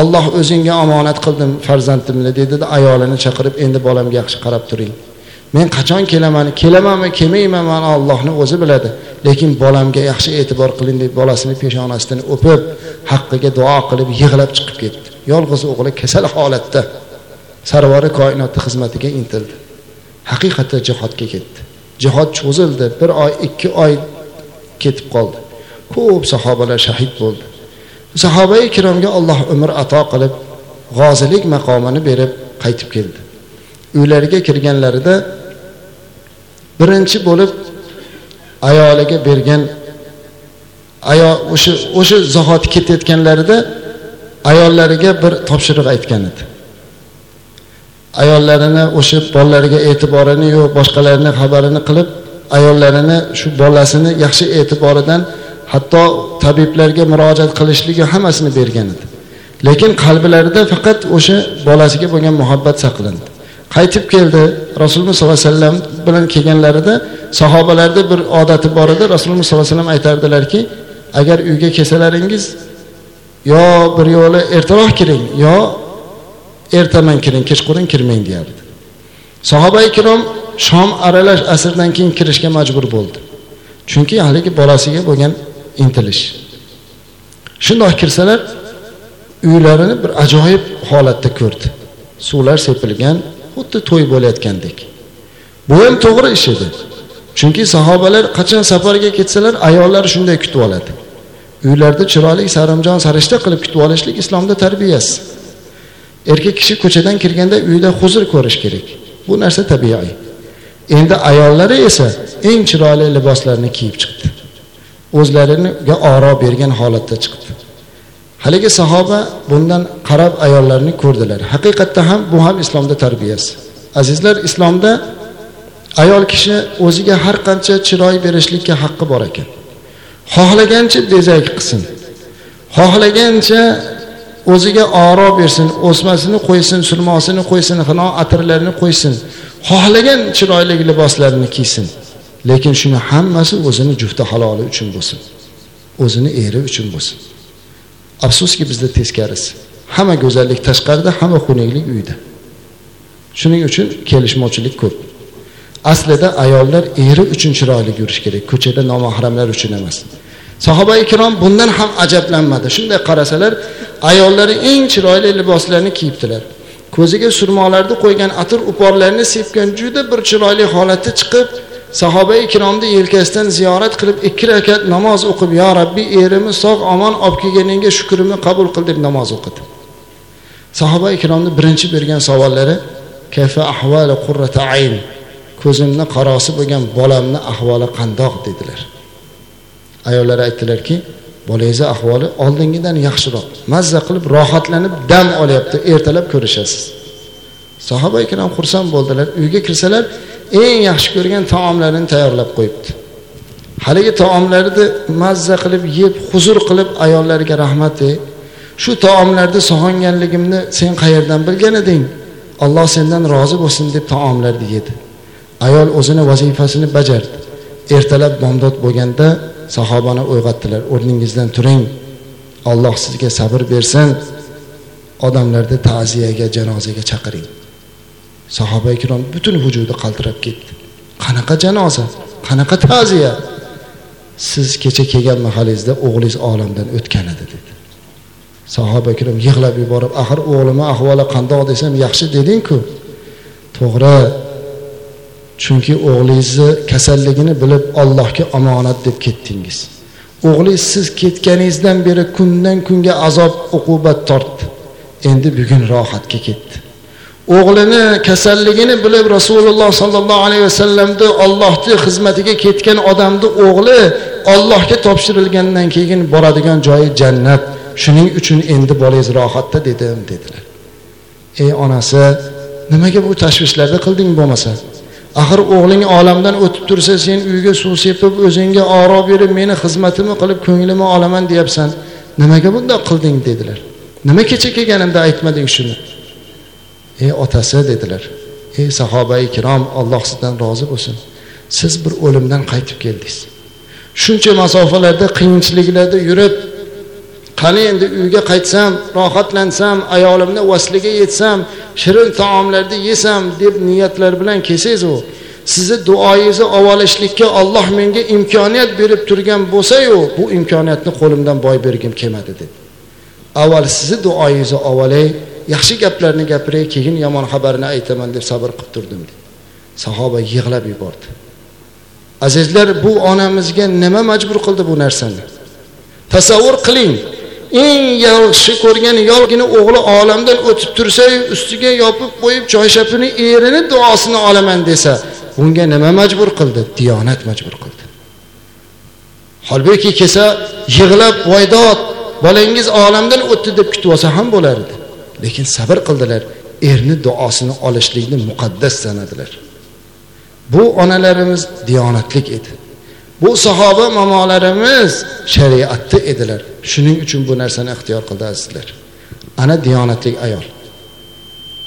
Olloh o'zingga omonat qildim farzandimni dedida ayolini chaqirib endi bolamga yaxshi qarab turing. Men qachon kelaman kelamanmi kelmaymanmi mani ollohni o'zi biladi. Lekin bolamga yaxshi e'tibor qiling deb bolasini peshonasidan o'pib haqqiga duo qilib yig'lab chiqib ketdi. Yolg'iz o'g'li kasal holatda sarvari koinotni xizmatiga intildi. Haqiqatda jihodga ketdi. Jihod cho'zildi bir oy ikki oy ketib qoldi. Ko'p sahobalar shahid bo'ldi. Sahobai ikromga alloh umr ato qilib g'ozilik maqomini berib qaytib keldi. Uylariga kirganlarida birinchi bo'lib ayoliga bergan ayol o'sha o'sha zahoti ketayotganlarida ayollariga bir topshiriq aytgan edi. Ayollarini o'sha bolalariga e'tiborini yo'q boshqalarini xabarini qilib ayollarini shu bolasini yaxshi e'tiboridan hatto tabiblarga murojaat qilishligi hammasini bergan edi. Lekin qalblarida faqat o'sha bolasiga bo'lgan muhabbat saqlandi. Qaytib keldi. Rasululloh sollallohu alayhi vasallam bilan kelganlarida sahobalarda bir odati bor edi. Rasululloh sollallohu alayhi vasallam aytardilarki agar uyga kelsalaringiz yo bir yo'li ertaroq kiring yo ertaman kiring kechqurun kirmang deyardi. Sahoba ikrom shom aralash asrdan keyin kirishga majbur bo'ldi. Chunki haligi bolasiga bo'lgan intilish. Shundoq kirsalar uylarini bir ajoyib holatda ko'rdi. Suvlar sepilgan xuddi to'y bo'layotgandek. Bu ham to'g'ri ish edi. Chunki sahobalar qachon safarga ketsalar ayollar shunday kutib oladi uylarda chiroyli sarimjon sarishta qilib kutib olishlik islomda tarbiyasi. Erkak kishi ko'chadan kirganda uyda huzur ko'rish kerak. Bu narsa tabiiy. Endi ayollari esa eng chiroyli liboslarni kiyib chiqdi. O'zlariga oro bergan holatda chiqdi. Haligi sahoba bundan qarab ayollarni ko'rdilar. Haqiqatda ham bu ham islomda tarbiyasi. Azizlar islomda ayol kishi o'ziga har qancha chiroy berishlikka haqqi bor ekan. Xohlagancha bezak qilsin. Xohlagancha o'ziga oro bersin o'smasini qo'ysin surmosini qo'ysin xino atirlarini qo'ysin. Xohlagan chiroyli liboslarni kiysin. Lekin shuni hammasi o'zini jufti haloli uchun bo'lsin. O'zini eri uchun bo'lsin. Afsuski bizda teskarisi hamma go'zallik tashqarida hamma xunuklik uyda. Shuning uchun kelishmovchilik ko'p. Aslida ayollar eri uchun chiroyli yurish kerak ko'chada nomahramlar uchun emas. Sahoba ikrom bundan ham ajablanmadi. Shunday qarasalar ayollari eng chiroyli liboslarni kiyibdilar. Ko'ziga surmolarni qo'ygan atir uporlarni sepgan juda bir chiroyli holatda chiqib sahoba ikromni yelkasidan ziyorat qilib ikki rakat namoz o'qib yo rabbiy erimni sog' omon olib kelganingga shukrimni qabul qil deb namoz o'qidi sahoba ikromni birinchi bergan savollari kayfa ahvali qurrata ayn? Ko'zimni qarosi bo'lgan bolamni ahvoli qandoq dedilar. Ayollar aytdilarki bolangizni ahvoli oldingidan yaxshiroq mazza qilib rohatlanib dam olyapti ertalab ko'rishasiz. Sahoba ikrom xursand bo'ldilar. Uyga kirsalar eng yaxshi ko'rgan taomlarini tayyorlab qo'yibdi. Haligi taomlarni mazza qilib yeb huzur qilib ayollarga rahmat de. Shu taomlarni sog'inganligimni sen qayerdan bilgan eding? Alloh sendan rozi bo'lsin deb taomlarni yedi. Ayol o'zini vazifasini bajardi. Ertalab bomdod bo'lganda sahobani uyg'otdilar o'rningizdan turing. Olloh sizga sabr bersin. Odamlarni ta'ziyaga janozaga chaqiring. Sahoba ikrom butun vujudi qaltirab ketdi. Qanaqa janoza? Qanaqa ta'ziya siz kecha kelgan mahalingizda o'g'lingiz olamdan o'tgan edi dedi. Sahoba ikrom yig'lab yuborib axir o'g'limni ahvoli qandoq desam yaxshi dedingku? To'g'ri. Chunki o'g'lingizni kasalligini bilib allohga omonat deb ketdingiz. O'g'lingiz siz ketganingizdan beri kundan kunga azob uqubat tortdi. Endi bugun rohatga ketdi. O'g'lini kasalligini bilib rasululloh sollallohu alayhi vasallamni ollohni xizmatiga ketgan odamni o'g'li ollohga topshirilgandan keyin boradigan joyi jannat. Shuning uchun endi bolangiz rohatda dedim dedilar. Ey onasi nimaga bu tashvishlarni qilding bo'lmasa? Axir o'g'ling olamdan o'tib tursa sen uyga suv sepib o'zingga oro berib meni xizmatimni qilib ko'nglimni olaman deyapsan. Nimaga bundoq qilding dedilar. Nima kecha kelganimda aytmading shuni? Ey otasi dedilar. Ey sahoba ikrom alloh sizdan rozi bo'lsin. Siz bir o'limdan qaytib keldingiz. Shuncha masofalarda qiyinchiliklarda yurib qani endi uyga qaytsam rohatlansam ayolimni vasliga yetsam shirin taomlarni yesam deb niyatlar bilan kelsangizu sizni duoyingizni olishlikka olloh menga imkoniyat berib turgan bo'lsayu bu imkoniyatni qo'limdan boy bergim kelmadi dedi. Avval sizni duoyingizni olay yaxshi gaplarni gapiray keyin yomon xabarni aytaman deb sabr qilib turdim dedi. Sahoba yig'lab yubordi. Azizlar bu onamizga nima majbur qildi bu narsani? Tasavvur qiling eng yaxshi ko'rgan yolgina o'g'li olamdan o'tib tursayu ustiga yopib qo'yib choyshapini erini duosini olaman desa bunga nima majbur qildi? Diyonat majbur qildi. Holbuki kelsa yig'lab voydod bolangiz olamdan o'tdi deb kutib olsa ham bo'lar edi. Lekin sabr qildilar erni duosini olishlikni muqaddas sanadilar. Bu onalarimiz diyonatlik edi. Bu sahoba momolarimiz shariatda edilar. Shuning uchun bu narsani ixtiyor qildi azizlar. Ana diyonatlik ayol.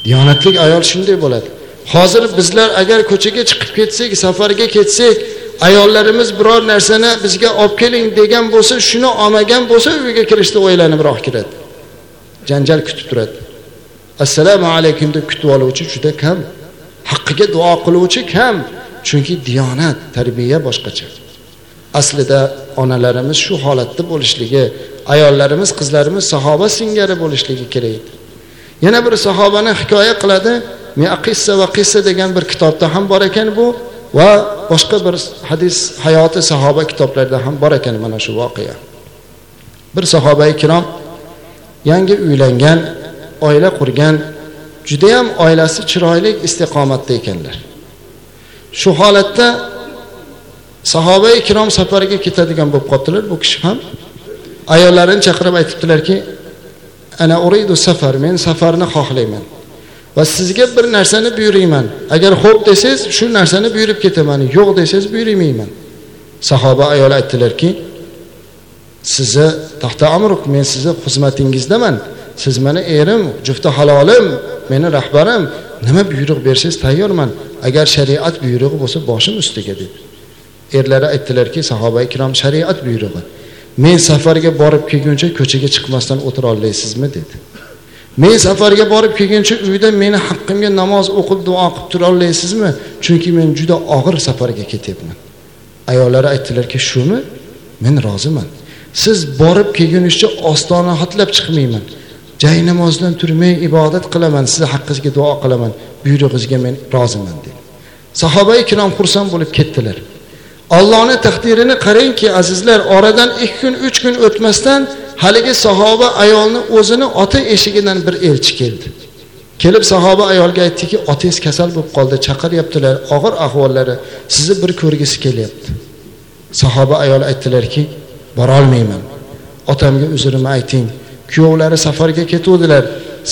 Diyonatlik ayol shunday bo'ladi. Hozir bizlar agar ko'chaga chiqib ketsak safarga ketsak ayollarimiz biror narsani bizga olib keling degan bo'lsa shuni olmagan bo'lsa uyga kirishda o'ylanibroq kiradi janjal kutib turadi. Assalomu alaykum deb kutib oluvchi juda kam. Haqqiga duo qiluvchi kam. Chunki diyonat tarbiya boshqacha. Aslida onalarimiz shu holatda bo'lishligi ayollarimiz qizlarimiz sahoba singari bo'lishligi kerak edi. Yana bir sahobani hikoya qiladi. Miaqissa va qissa degan bir kitobda ham bor ekan bu va boshqa bir hadis hayoti sahoba kitoblarida ham bor ekan mana shu voqea. Bir sahoba ikrom yangi uylangan oila qurgan judayam oilasi chiroyli istiqomatda ekanlar. Shu holatda sahoba ikrom safarga ketadigan bo'lib qolibdilar bu kishi ham ayollarini chaqirib aytibdilarki ana uridu safar men safarni xohlayman va sizga bir narsani buyurayman agar xo'p desangiz shu narsani buyurib ketaman yo'q desangiz buyurmayman. Sahoba ayol aytdilarki sizni taxta amruk men sizni xizmatingizdaman. Siz meni erim jufti halolim meni rahbarim. Nima buyruq bersangiz tayyorman. Agar shariat buyrug'i bo'lsa boshim ustiga dedi. Erlari aytdilarki sahoba ikrom shariat buyrug'i. Men safarga borib kelguncha ko'chaga chiqmasdan o'tira olasizmi dedi. Men safarga borib kelguncha uyda meni haqqimga namoz o'qib duo qilib tura olasizmi chunki men juda og'ir safarga ketyapman. Ayollari aytdilarki shumi? Men roziman. Siz borib kelgunizcha ostona hatlab chiqmayman. Jay namozdan turmay ibodat qilaman sizni haqqingizga duo qilaman. Buyrug'ingizga men roziman dedi. Sahoba ikrom xursand bo'lib ketdilar. Ollohni taqdirini qarangki azizlar oradan ikki kun uch kun o'tmasdan haligi sahoba ayolni o'zini ota eshigidan bir elchi keldi. Kelib sahoba ayolga aytdiki otangiz kasal bo'lib qoldi chaqiryaptilar og'ir ahvollari sizni bir ko'rgisi kelyapti. Sahoba ayol aytdilarki borolmayman. Otamga uzrimni ayting kuyovlari safarga ketuvdilar.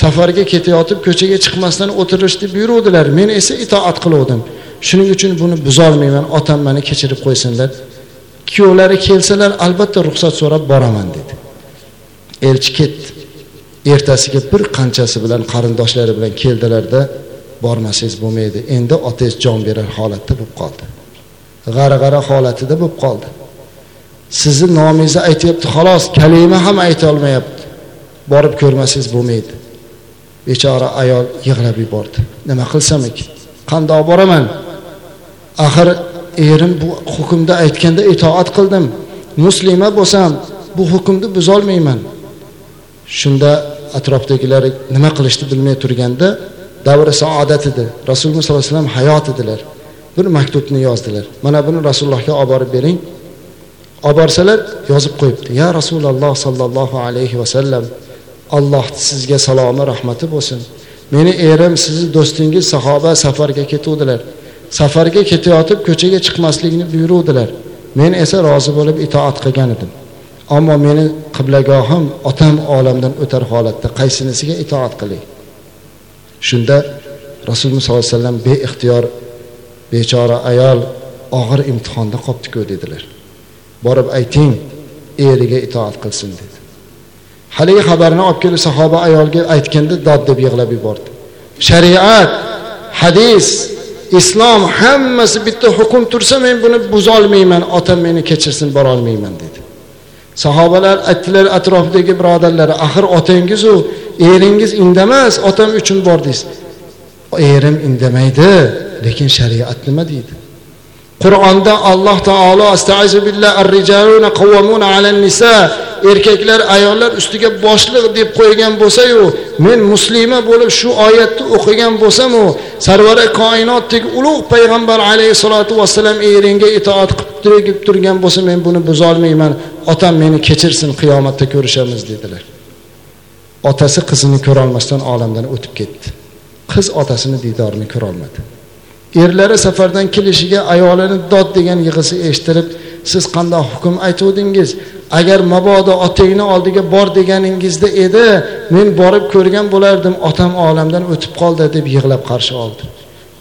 Safarga ketayotib ko'chaga chiqmasdan o'tirishni buyuruvdilar men esa itoat qiluvdim. Shuning uchun buni buzolmayman. Otam mani kechirib qo'ysinlar. Kuyovlari kelsalar albatta ruxsat so'rab boraman dedi. Elchi ketdi. Ertasiga bir qanchasi bilan qarindoshlari bilan keldilarda bormasangiz bo'lmaydi. Endi otangiz jon berar holatda bo'lib qoldi. G'ara g'ara holatida bo'lib qoldi. Sizni nomingizni aytyapti xolos kalima ham aytolmayapti borib ko'rmasangiz bo'lmaydi. Bechora ayol yig'lab yubordi. Nima qilsam ekan? Qandoq boraman? Axir erim bu hukmda aytganda itoat qildim. Muslima bo'lsam bu hukmni buzolmayman. Shunda atrofdagilar nima qilishni bilmay turganda davri saodat edi. Rasululloh sollallohu alayhi vasallam hayot edilar. Bir maktubni yozdilar. Mana buni rasulullohga olib borib bering. Olib borsalar yozib qo'yibdi. Ya rasululloh sollallohu alayhi vasallam alloh sizga salomi rahmati bo'lsin. Meni erim sizni do'stingiz sahoba safarga ketuvdilar. Safarga ketayotib ko'chaga chiqmaslikni buyuruvdilar. Men esa rozi bo'lib itoat qilgan edim. Ammo meni qiblagohim otam olamdan o'tar holatda qaysinisiga itoat qilay. Shunda rasululloh sollallohu alayhi vasallam beixtiyor bechora ayol og'ir imtihonda qolibdiku dedilar. Borib ayting eriga itoat qilsin dedi. Haligi xabarni olib kelib sahoba ayolga aytganda dod deb yig'lab yubordi. Shariat hadis islom hammasi bitta hukm tursa men buni buzolmayman otam meni kechirsin borolmayman dedi. Sahobalar aytdilar atrofidagi birodarlari axir otangizu eringiz indamas otam uchun bordingiz. Erim indamaydi lekin shariat nima deydi? Qur'onda alloh taolo astaizu billah ar qawwamuna alan nisa erkaklar ayollar ustiga boshliq deb qo'ygan bo'lsayu men muslima bo'lib shu oyatni o'qigan bo'lsamu sarvari koinotdek ulug' payg'ambar alayhissalotu vassalam eringga itoat qilib turgan bo'lsa men buni buzolmayman otam meni kechirsin qiyomatda ko'rishamiz dedilar. Otasi qizini ko'rolmasdan olamdan o'tib ketdi. Qiz otasini diydorini ko'rolmadi. Erlari safardan kelishiga ayolini dod degan yig'isi eshitilib siz qandoq hukm aytuvdingiz? Agar mabodo otangni oldiga bor deganingizda edi men borib ko'rgan bo'lardim otam olamdan o'tib qoldi deb yig'lab qarshi oldi.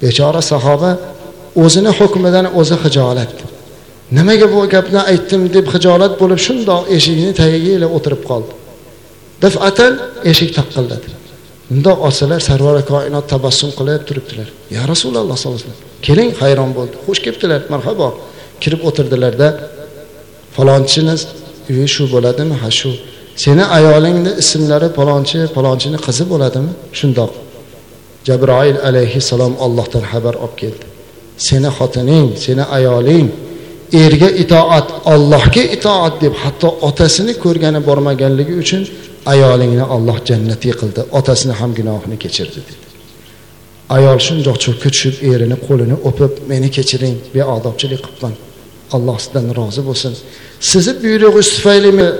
Bechora sahoba o'zini hukmidan o'zi hijolat nimaga bu gapni aytdim deb hijolat bo'lib shundoq eshikni tagiga o'tirib qoldi. Dafatan eshik taqilladi. Bundoq olsalar sarvari koinot tabassum qilib turibdilar. Ya rasululloh sollallohu alayhi vasallam keling hayron bo'ldi. Xush kelibdilar marhabo kirib o'tirdilarda falonchini uyi shu bo'ladimi? Ha shu. Seni ayolingni ismlari palonchi palonchini qizi bo'ladimi? Shundoq. Jabroil alayhissalom ollohdan xabar olib keldi. Seni xotining seni ayoling erga itoat ollohga itoat deb hatto otasini ko'rgani bormaganligi uchun ayolingni Alloh jannatiy qildi. Otasini ham gunohini kechirdi dedi. Ayol shundoq cho'kka tushib erini qo'lini o'pib meni kechiring beodobchilik qilibman alloh sizdan rozi bo'lsin. Sizni buyrug'ingiz tufayli men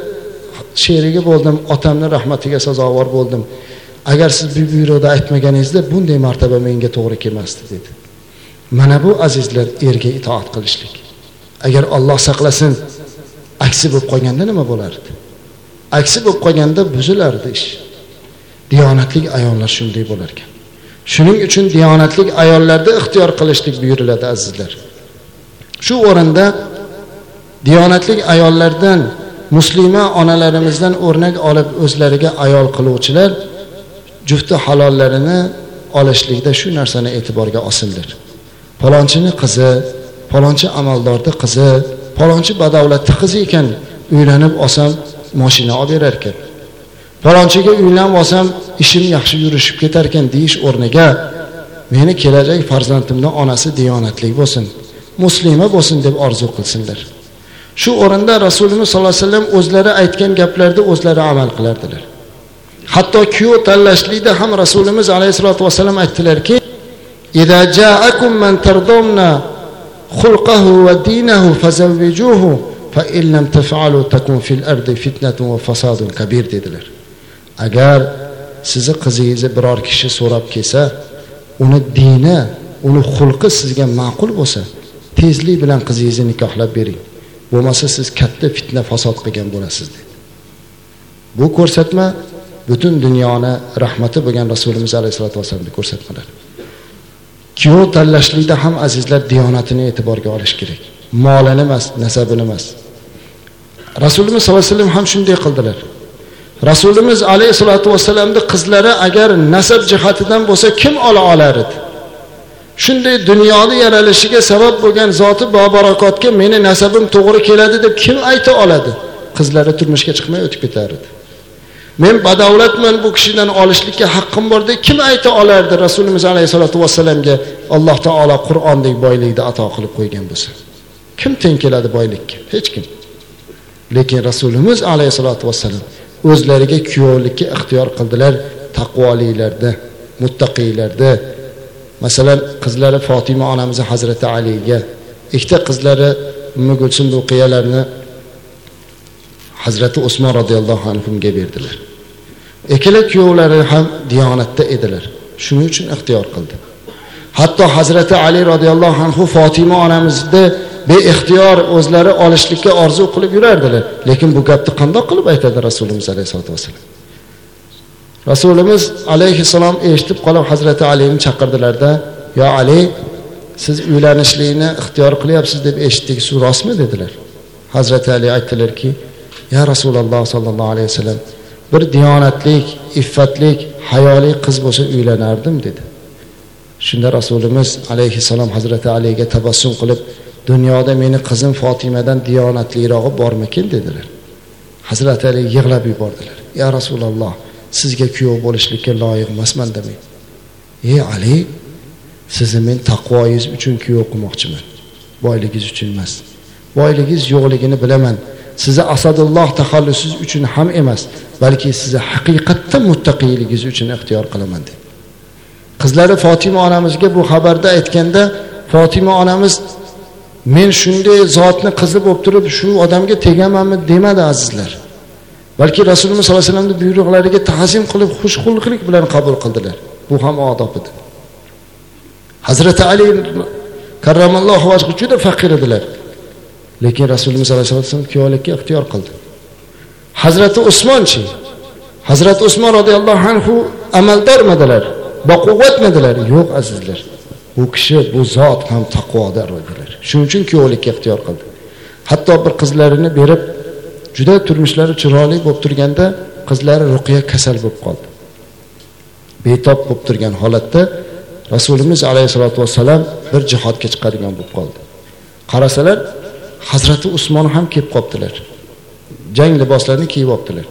sherigi bo'ldim otamni rahmatiga sazovor bo'ldim. Agar siz bu buyruqni aytmaganingizda bunday martaba menga to'g'ri kelmasdi dedi. Mana bu azizlar erga itoat qilishlik. Agar olloh saqlasin aksi bo'lib qolganda nima bo'lardi? Aksi bo'lib qolganda buzilardi ish. Diyonatli ayollar shunday bo'lar ekan shuning uchun diyonatli ayollarda ixtiyor qilishlik buyuriladi azizlar. Shu o'rinda diyonatli ayollardan muslima onalarimizdan o'rnak olib o'zlariga ayol qiluvchilar jufti halollarini olishlikda shu narsani e'tiborga olsinlar palonchini qizi palonchi amaldorni qizi palonchi badavlatni qizi ekan uylanib olsam moshina olib berar ekan palonchiga uylanib olsam ishim yaxshi yurishib ketar ekan deyish o'rniga meni kelajak farzandimni onasi diyonatli bo'lsin muslima bo'lsin deb orzu qilsinlar shu o'rinda rasulimiz sollallohu alayhi vasallam o'zlari aytgan gaplarni o'zlari amal qilardilar hatto kuyov tanlashlikda ham rasulimiz alayhissalotu vassalam aytdilarki خلقه ودينه فزوجوه فإن لم تفعلوا تكون في الأرض فتنة وفساد كبير dedilar agar sizni qizingizni biror kishi so'rab kelsa uni dini uni xulqi sizga ma'qul bo'lsa tezlik bilan qizingizni nikohlab bering bo'lmasa siz katta fitna fasod qilgan bo'lasiz dedi bu ko'rsatma butun dunyoni rahmati bo'lgan rasulimiz alayhissalotu vassalamni ko'rsatmalari kuyov tanlashlikda ham azizlar diyonatini e'tiborga olish kerak Molini emas nasabini emas. Rasulimiz sollallohu alayhi vasallam ham shunday qildilar. Rasulimiz alayhissalotu vassalamni qizlari agar nasab jihatidan bo'lsa kim ola olar edi? Shunday dunyoni yaralishiga sabab bo'lgan zoti bobarakotga meni nasabim to'g'ri keladi deb kim ayta oladi? Qizlari turmushga chiqmay o'tib ketar edi. Men badavlatman bu kishidan olishlikka haqqim bor deb kim ayta olardi rasulimiz alayhissalotu vassalamga? Alloh taolo qur'ondek boylikni ato qilib qo'ygan bo'lsa. Kim teng keladi boylikka? Hech kim. Lekin rasulimiz alayhissalotu vassalam o'zlariga kuyovlikka ixtiyor qildilar taqvolilarda muttaqiylarda. Masalan qizlari fotima onamizni hazrati aliga ikkita qizlari ummi gulsum ruqiyalarni hazrati usmon roziyallohu anhuga berdilar. Ikkala kuyovlari ham diyonatda edilar. Shuning uchun ixtiyor qildi. Hatto hazrati ali roziyallohu anhu fotima onamizni beixtiyor o'zlari olishlikka orzu qilib yurardilar. Lekin bu gapni qandoq qilib aytadi rasulimiz alayhissalotu vassalam rasulimiz alayhissalom eshitib qolib hazrati alini chaqirdilarda yo ali siz uylanishlikni ixtiyor qilyapsiz deb eshitdik. Shu rostmi? dedilar. Hazrati ali aytdilarki ya rasululloh sollallohu alayhi vasallam bir diyonatlik iffatlik hayoli qiz bo'lsa uylanardim dedi. Shunda rasulimiz alayhissalom hazrati aliga tabassum qilib dunyoda meni qizim fotimadan diyonatlirog'i bormikin dedilar. Hazrati ali yig'lab yubordilar. Ya rasululloh sizga kuyov bo'lishlikka loyiq emasman demang. Ey ali sizni men taqvoyingiz uchun kuyov qilmoqchiman. Boyligingiz uchun emas. Boyligingiz yo'qligini bilaman. Sizni asadulloh taxallusiz uchun ham emas balki sizni haqiqatda muttaqiyligingiz uchun ixtiyor qilaman dedi qizlari fotima onamizga bu xabarda aytganda fotima onamiz men shunday zotni qizi bo'lib turib shu odamga tegamanmi demadi azizlar. Balki rasululloh sollallohu alayhi vasallamni buyruqlariga ta'zim qilib xushxulqlik bilan qabul qildilar. Bu ham odob edi. Hazrati ali karramallohu vajhu juda faqir edilar. Lekin rasululloh sollallohu alayhi vasallam kuyovlikka ixtiyor qildi. Hazrati usmonchi hazrati usmon roziyallohu anhu amaldormidilar baquvvatmidilar yo'q azizlar. Bu kishi bu zot ham taqvodor edilar shuning uchun kuyovlikka ixtiyor qildi. Hatto bir qizlarini berib juda turmushlari chiroyli bo'lib turganda qizlari ruqiya kasal bo'lib qoldi. Betob bo'lib turgan holatda rasulimiz alayhissalotu vassalam bir jihodga chiqadigan bo'lib qoldi. Qarasalar hazrati usmon ham kelib qolibdilar. Jang liboslarini kiyib olibdilar.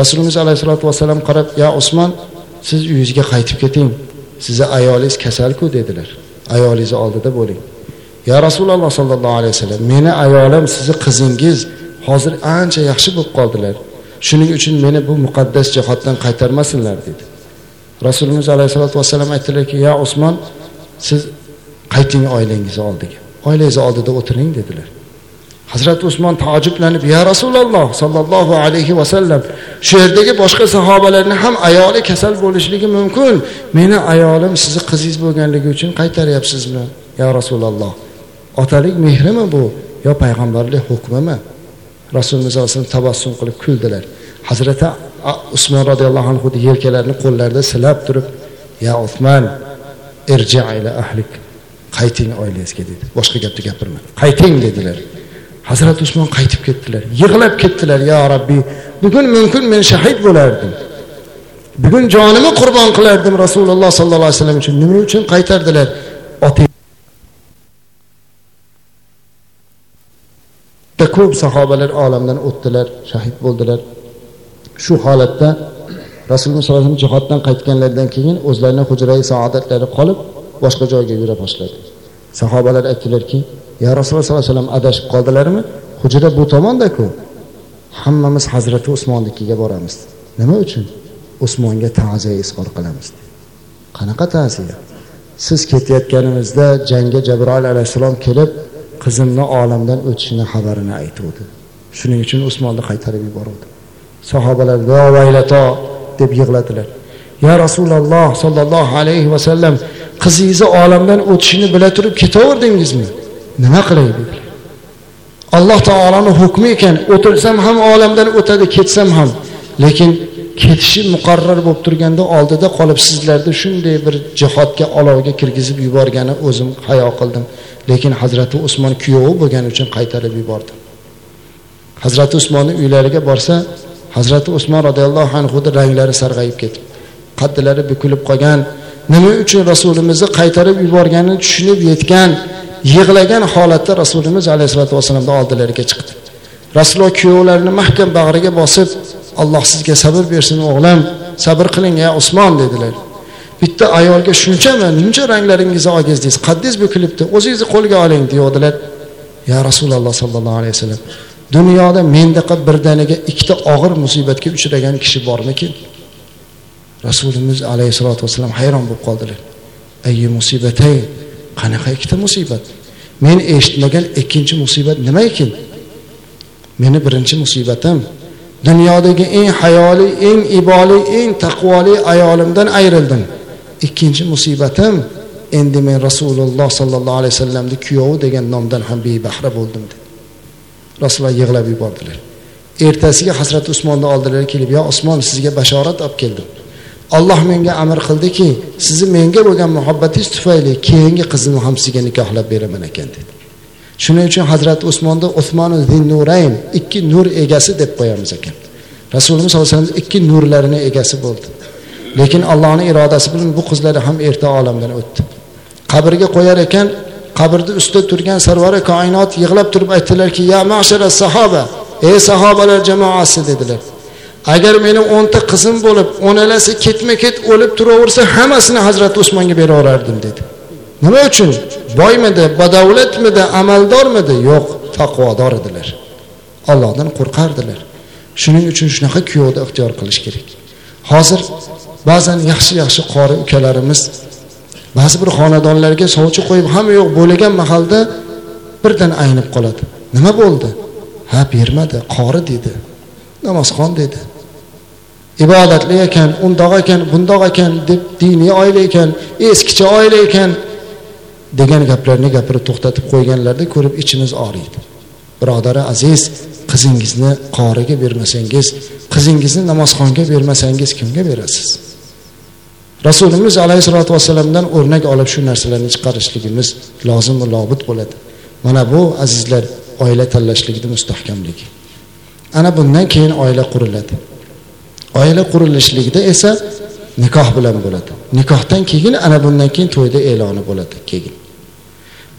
Rasulimiz alayhissalotu vassalam qarab ya usmon siz uyingizga qaytib keting. Sizni ayolingiz kasalku dedilar. Ayolingizni oldida bo'ling. Ya rasululloh sollallohu alayhi vasallam meni ayolim sizni qizingiz hozir ancha yaxshi bo'lib qoldilar. Shuning uchun meni bu muqaddas jihatdan qaytarmasinlar dedi. Rasulimiz alayhissalotu vassalam aytdilarki ya usmon siz qayting oilangizni oldiga. Oilangizni oldida o'tiring dedilar. Hazrati usmon taajjublanib ya rasululloh sollallohu alayhi vasallam shu yerdagi boshqa sahobalarni ham ayoli kasal bo'lishligi mumkin. Meni ayolim sizni qizingiz bo'lganligi uchun qaytaryapsizmi ya rasululloh otalik mehrimi bu? Yo payg'ambarlik hukmimi? Rasulimiz alayhisalom tabassum qilib kuldilar. Hazrati usmon roziyallohu anhu yelkalarini qo'llarida silab turib ya usmon irji ila ahlik qayting oilangizga dedi. Boshqa gapni gapirma qayting dedilar. Hazrati usmon qaytib ketdilar. Yig'lab ketdilar yo rabbiy bugun mumkin men shahid bo'lardim. Bugun jonimni qurbon qilardim rasululloh sollallohu alayhi vasallam uchun. Nima uchun qaytardilar? Ko'p sahobalar olamdan o'tdilar shahid bo'ldilar. Shu holatda rasululloh sollallohu alayhi vasallam jihoddan qaytganlaridan keyin o'zlarini hujrai saodatlari qolib boshqa joyga yura boshladi. Sahobalar aytdilarki ya rasululloh sollallohu alayhi vasallam adashib qoldilarmi? Hujra bu tomondaku. Hammamiz hazrati usmonnikiga boramiz. Nima uchun? Usmonga ta'ziya izhor qilamiz. Qanaqa ta'ziya siz ketayotganimizda jangga jabroil alayhissalom kelib qizimni olamdan o'tishini xabarini aytuvdi. Shuning uchun usmonni qaytarib yuboruvdi. Sahobalar yo vaylato! deb yig'ladilar. Ya rasululloh sollallohu alayhi vasallam qizingizni olamdan o'tishini bila turib ketaverdingizmi? Nima qilay dedi? Alloh taoloni hukmi ekan o'tirsam ham olamdan o'tadi ketsam ham. Lekin ketishi muqarrar bo'lib turganda oldida qolib sizlarni shunday bir jihodga olovga kirgizib yuborgani o'zim hayo qildim. Lekin hazrati usmon kuyovi bo'lgani uchun qaytarib yubordim. Hazrati usmonni uylariga borsa hazrati usmon roziyallohu anhuni ranglari sarg'ayib ketib qaddilari bukilib qolgan. Nima uchun rasulimizni qaytarib yuborganini tushunib yetgan. Yig'lagan holatda rasulimiz alayhissalotu vassalomni oldilariga chiqdi. Rasululloh kuyovlarini mahkam bag'riga bosib alloh sizga sabr bersin o'g'lim sabr qiling ya usmon dedilar. Bitta ayolga shunchami muncha ranglaringizni ogizdingiz qaddingiz bukilibdi o'zingizni qo'lga oling deyavdilar ya rasululloh sollallohu alayhi vasallam dunyoda mendaqa birdaniga ikkita og'ir musibatga uchragan kishi bormikin? Rasulimiz alayhissalotu vassalam hayron bo'lib qoldilar. Ayyi musibatay qanaqa ikkita musibat? Men eshitmagan ikkinchi musibat nima ekan? Meni birinchi musibatim dunyodagi eng hayoli eng iboli eng taqvoli ayolimdan ayrildim. Ikkinchi musibatim endi men rasululloh sollallohu alayhi vasallamni kuyovi degan nomdan ham bebahra bo'ldim dedi. Rasululloh yig'lab yubordilar. Ertasiga hazrati usmonni oldilariga kelib yo usmon sizga bashorat olib keldim. Olloh menga amr qildiki sizni menga bo'lgan muhabbatingiz tufayli keyingi qizimni ham sizga nikohlab beraman ekan dedi. Shuning uchun hazrati usmonni usmonu zinnurayn ikki nur egasi deb qo'yamiz ekan. Rasulimiz sallallohu alayhi vasallam ikki nurlarini egasi bo'ldi. Lekin allohni irodasi bilan bu qizlari ham erta olamdan o'tdi. Qabrga qo'yar ekan qabrni ustida turgan sarvari koinot yig'lab turib aytdilarki ya mashara sahoba ey sahobalar jamoasi dedilar. Agar meni o'nta qizim bo'lib o'nalasi ketma ket o'lib turaversa hammasini hazrati usmonga beraverardim dedi. Nima uchun? Boymidi badavlatmidi amaldormidi? Yo'q taqvodor edilar. Ollohdan qo'rqardilar. Shuning uchun shunaqa kuyovni ixtiyor qilish kerak. Hozir ba'zan yaxshi yaxshi qori ukalarimiz ba'zi bir xonadonlarga sovchi qo'yib hamma yo'q bo'lagan mahalda birdan aynib qoladi. Nima bo'ldi? Ha bermadi qori dedi. Namozxon dedi. Ibodatli ekan undoq ekan bundoq ekan deb diniy oila ekan eskicha oila ekan degan gaplarni gapirib to'xtatib qo'yganlarda ko'rib ichimiz og'riydi. Birodari aziz qizingizni qoriga bermasangiz qizingizni namozxonga bermasangiz kimga berasiz? Rasulimiz alayhissalotu vassalamdan o'rnak olib shu narsalarni chiqarishligimiz lozim va lobit bo'ladi. Mana bu azizlar oila tanlashlikni mustahkamligi. Ana bundan keyin oila quriladi. Oila qurilishligida esa nikoh bilan bo'ladi. Nikohdan keyin ana bundan keyin to'yda e'loni bo'ladi keyin.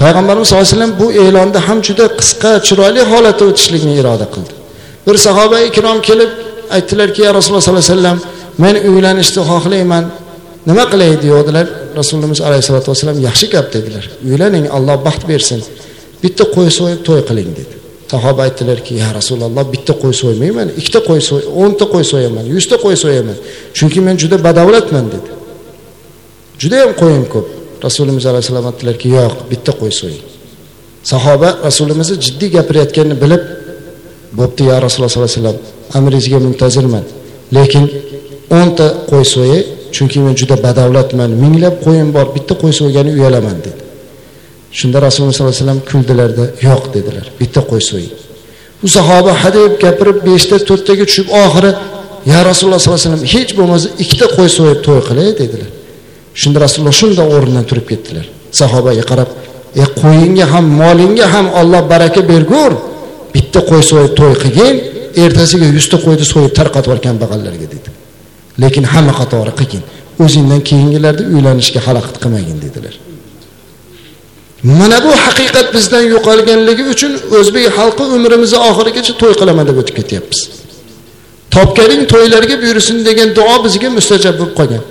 Payg'ambarimiz sallallohu alayhi vasallam bu e'londa ham juda qisqa chiroyli holatda o'tishlikni iroda qildi. Bir sahoba ikrom kelib aytdilarki ya rasululloh sollallohu alayhi vasallam men uylanishni xohlayman nima qilay? deyavdilar rasulimiz alayhissalotu vassalam yaxshi gap dedilar. Uylaning alloh baxt bersin. Bitta qo'y so'yib to'y qiling dedi. Sahoba aytdilarki ya rasululloh bitta qo'y so'ymayman ikkita qo'y so'y o'nta qo'y so'yaman yuzta qo'y so'yaman. Chunki men juda badavlatman dedi. Judayam qo'yim ko'p. Rasulimiz alayhissalom aytdilarki yo'q bitta qo'y so'ying. Sahoba rasulimizni jiddiy gapirayotganini bilib bo'pti ya rasululloh sallallohu alayhi vasallam amringizga muntazirman. Lekin o'nta qo'y so'yay chunki men juda badavlatman. Minglab qo'yim bor bitta qo'y so'ygani uyalaman dedi. Shunda rasululloh sollallohu alayhi vasallam kuldilarda yo'q dedilar. Bitta qo'y so'ying. Bu sahoba hadeb gapirib beshta to'rttaga tushib oxiri ya rasululloh sollallohu alayhi vasallam hech bo'lmasa ikkita qo'y so'yib to'y qilay dedilar. Shunda rasululloh shunda o'rnidan turib ketdilar. Sahobaga qarab e qo'yingga ham molingga ham olloh baraka bergur bitta qo'y so'yib to'y qilgin ertasiga yuzta qo'yni so'yib tarqatib yuborgan kambag'allarga dedi. Lekin hamma qatori qilgin. O'zingdan keyingilarni uylanishga xalaqit qilmagin dedilar. Mana bu haqiqat bizdan yo'qolganligi uchun o'zbek xalqi umrimizni oxirigacha to'y qilaman deb o'tib ketyapmiz. Topganing to'ylarga buyursin degan duo bizga mustajab bo'lib qolgan.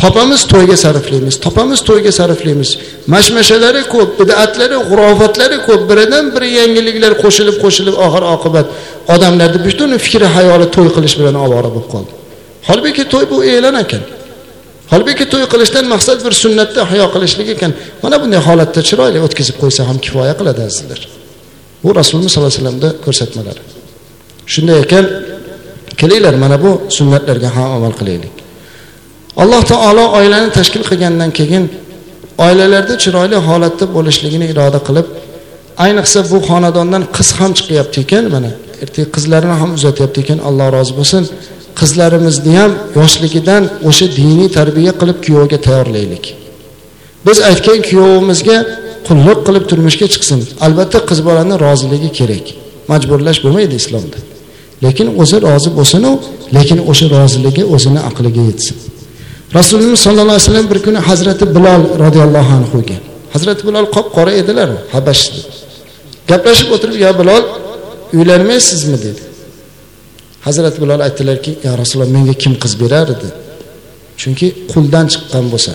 Topamiz to'yga sarflaymiz topamiz to'yga sarflaymiz. Mashmashalari ko'p bidatlari g'urofatlari ko'p biridan biri yangiliklar qo'shilib qo'shilib oxir oqibat odamlarni butun fikri hayoli to'y qilish bilan ovora bo'lib qoldi. Holbuki to'y bu e'lon ekan. Holbuki to'y qilishdan maqsad bir sunnatda hayo qilishlik ekan. Mana bunday holatda chiroyli o'tkazib qo'ysa ham kifoya qiladi azizlar. Bu rasululloh sollallohu alayhi vasallamda ko'rsatmalari. Shunday ekan kelinglar mana bu sunnatlarga ham amal qilaylik. Alloh taolo oilani tashkil qilgandan keyin oilalarda chiroyli holatda bo'lishligini iroda qilib ayniqsa bu xonadondan qiz ham chiqyapti ekan mana ertaga qizlarini ham uzatyapti ekan alloh rozi bo'lsin. Qizlarimizni ham yoshligidan o'sha diniy tarbiya qilib kuyovga tayyorlaylik. Biz aytgan kuyovimizga qulluq qilib turmushga chiqsin. Albatta qiz bolani roziligi kerak. Majburlash bo'lmaydi islomda. Lekin o'zi rozi bo'lsinu lekin o'sha roziligi o'zini aqliga yetsin. Rasululloh sollallohu alayhi vasallam bir kuni hazrati bilol roziyallohu anhuga hazrati bilol qop qora edilar habash gaplashib o'tirib yo bilol uylanmaysizmi? dedi. Hazrati bilol aytdilarki yo rasululloh menga kim qiz berar? edi chunki quldan chiqqan bo'lsa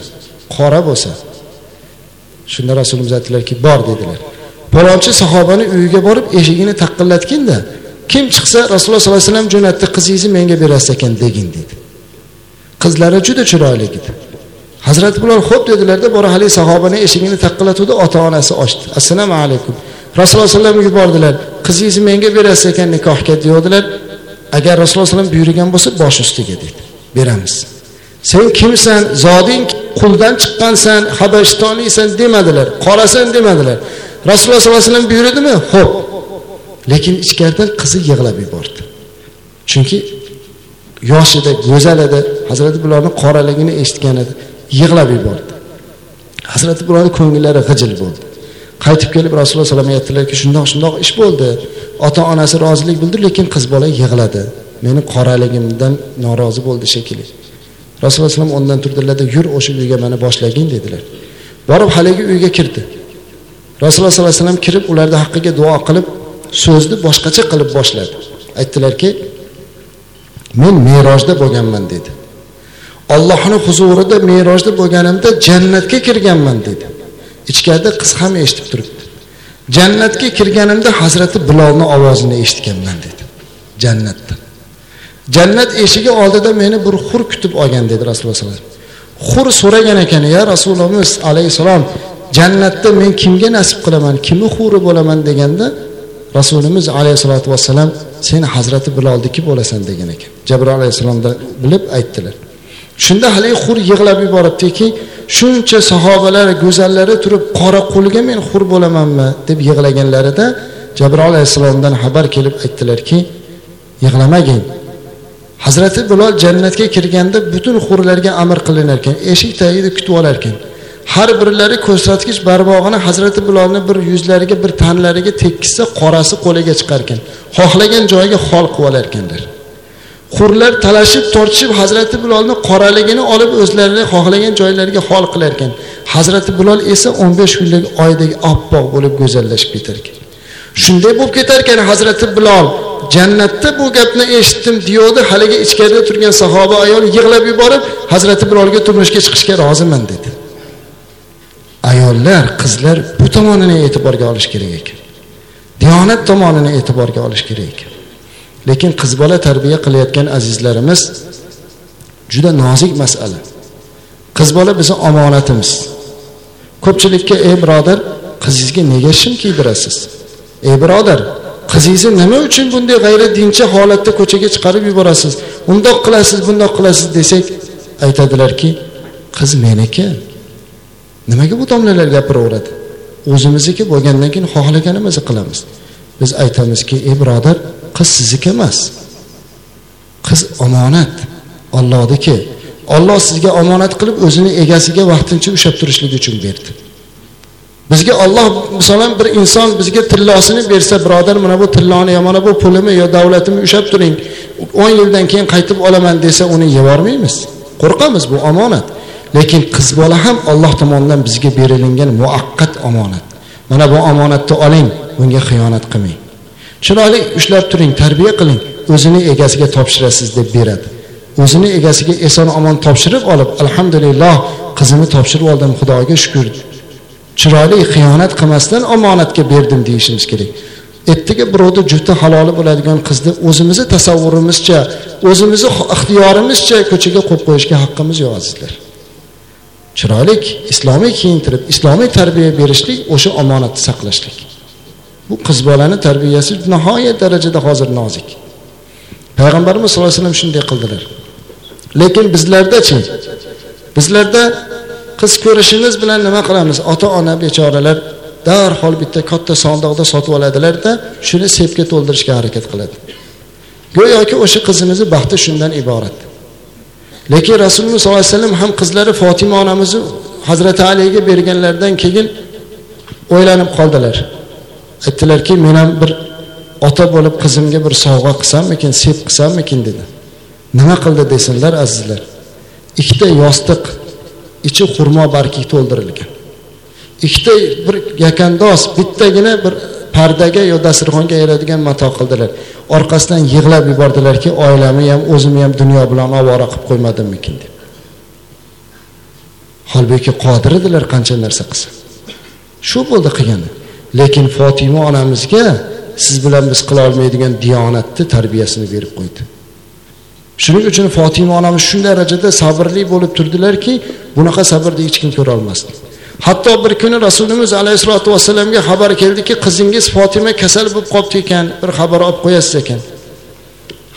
qora bo'lsa shunda rasulimiz aytdilarki bor dedilar. Palonchi sahobani uyiga borib eshigini taqillatginda kim chiqsa rasululloh sollallohu alayhi vasallam jo'natdi qizingizni menga berasiz ekan degin dedi. Qizlari juda chiroyli edi hazrati bilol xo'p dedilarda bora haligi sahobani eshigini taqillatuvdi ota onasi ochdi. Assalomu alaykum. Rasululloh alayhi yubordilar qizingizni menga berasiz ekan nikohga deyavdilar agar rasululloh alayhi buyurgan bo'lsa bosh ustiga deydi beramiz. Sen kimsan? Zoding quldan chiqqansan habashistoniysan demadilar qorasan demadilar. Rasululloh sollallohu alayhi vasallam buyurdimi ho'p lekin ichkaridan qizi yig'lab yubordi. Chunki yosh edi go'zal edi hazrati bularni qoraligini eshitgan edi. Yig'lab yubordi. Hazrati bularni ko'ngillari g'ijil bo'ldi. Qaytib kelib rasululloh alayhi vasallam aytdilarki shundoq shundoq ish bo'ldi. Ota onasi rozilik bildirdi lekin qiz bola yig'ladi. Meni qoraligimdan norozi bo'ldi shekilli. Rasululloh alayhi o'rnidan turdilarda yur o'sha uyga mani boshlagin dedilar. Borib haligi uyga kirdi. Rasululloh sollallohu alayhi vasallam kirib ularni haqqiga duo qilib so'zni boshqacha qilib boshladi. Aytdilarki men merojda bo'lganman dedi. Ollohni huzurida merojda bo'lganimda jannatga kirganman dedi. Ichkarida qiz ham eshitib turibdi. Jannatga kirganimda hazrati bilolni ovozini eshitganman dedi. Jannatda. Jannat eshigi oldida meni bir hur kutib olgan dedi rasululloh sallallohu alayhi vasallam. Hur so'ragan ekan ya rasulimiz alayhissalom jannatda men kimga nasib qilaman kimni huri bo'laman? deganda rasulimiz alayhissalotu vassalam sen hazrati bilolniki bo'lasan degan ekan. Jabroil alayhissalomda bilib aytdilar. Shunda haligi hur yig'lab yuboribdiki shuncha sahobalar go'zallari turib qora qulga men hur bo'lamanmi? deb yig'laganlarida jabroil alayhissalomdan xabar kelib aytdilarki yig'lamagin. Hazrati bilol jannatga kirganda butun hurlarga amr qilinar ekan eshik tagida kutib olar ekan har birlari ko'rsatkich barmog'ini hazrati bilolni bir yuzlariga bir tanlariga tekkizsa qorasi qo'liga chiqar ekan xohlagan joyiga xol qilib olar ekanlar hurlar talashib tortishib hazrati bilolni qoraligini olib o'zlarini xohlagan joylariga hol qilar ekan hazrati bilol esa o'n besh kunlik oydek oppoq bo'lib go'zallashib ketar ekan shunday bo'lib ketar ekan hazrati bilol jannatda bu gapni eshitdim deyodi haligi ichkarida turgan sahoba ayol yig'lab yuborib hazrati bilolga turmushga chiqishga roziman dedi. Ayollar qizlar bu tomonini e'tiborga olish kerak ekan. Diyonat tomonini e'tiborga olish kerak ekan. Lekin qiz bola tarbiya qilayotgan azizlarimiz juda nozik masala. Qiz bola bizni omonatimiz. Ko'pchilikka ey birodar qizingizga nega shim kiydirasiz? Ey birodar qizingizni nima uchun bunday g'ayridincha holatda ko'chaga chiqarib yuborasiz? Undoq qilasiz bundoq qilasiz desak aytadilarki qiz meniki nimaga bu domlalar gapiraveradi? O'zimizniki bo'lgandan keyin xohlaganimizni qilamiz. Biz aytamizki ey birodar qiz sizniki emas qiz omonat. Ollohniki olloh sizga omonat qilib o'zini egasiga vaqtincha ushlab turishlik uchun berdi. Bizga olloh masalan bir inson bizga tillosini bersa birodar mana bu tilloni yo mana bu pulimi yo davlatimni ushlab turing. o'n yildan keyin qaytib olaman desa uni yeyormaymiz qo'rqamiz bu omonat. Lekin qiz bola ham olloh tomonidan bizga berilingan muaqqat omonat. Mana bu omonatni oling bunga xiyonat qilmang. Chiroyli ushlab turing tarbiya qiling o'zini egasiga topshirasiz deb beradi. O'zini egasiga eson omon topshirib olib alhamdulillah qizimni topshirib oldim xudoga shukur chiroyli xiyonat qilmasdan omonatga berdim deyishimiz kerak. Ertaga birovni juti haloli bo'ladigan qizni o'zimizni tasavvurimizcha o'zimizni ixtiyorimizcha ko'chaga qo'yib qo'yishga haqqimiz yo'q azizlar. Chiroylik islomiy kiyintirib islomiy tarbiya berishlik o'sha omonatni saqlashlik. Bu qiz bolani tarbiyasi nihoyat darajada hozir nozik. Payg'ambarimiz sallallohu alayhi vasallam shunday qildilar. Lekin bizlardachi bizlarda qiz ko'rishimiz bilan nima qilamiz? Ota ona bechoralar darhol bitta katta sondiqda sotib oladilarda shuni sepga to'ldirishga harakat qiladi. Go'yoki o'sha qizimizni baxti shundan iborat. Lekin rasululloh sollallohu alayhi vasallam ham qizlari fotima onamizni hazrati aliga berganlaridan keyin o'ylanib qoldilar. Aytdilarki men ham bir ota bo'lib qizimga bir sovg'a qilsammikin sep qilsammikin dedi. Nima qildi desinlar azizlar. Ikkita yostiq ichi xurmo bargi to'ldirilgan ikkita bir yakandoz bittagina bir pardaga yo dasturxonga yeyiladigan mato qildilar. Orqasidan yig'lab yubordilarki oilamni ham o'zimni ham dunyo bilan ovora qilib qo'ymadimmikin deb holbuki qodir edilar qancha narsa qilsa. Shu bo'ldi qilgani lekin fotima onamizga siz bilan biz qila olmaydigan diyonatni tarbiyasini berib qo'ydi. Shuning uchun fotima onamiz shunday darajada sabrli bo'lib turdilarki bunaqa sabrni hech kim ko'ra olmasdi. Hatto bir kuni rasulimiz alayhissalotu vassalamga xabar keldiki qizingiz fotima kasal bo'lib qolibdi ekan bir xabar olib qo'yasiz ekan.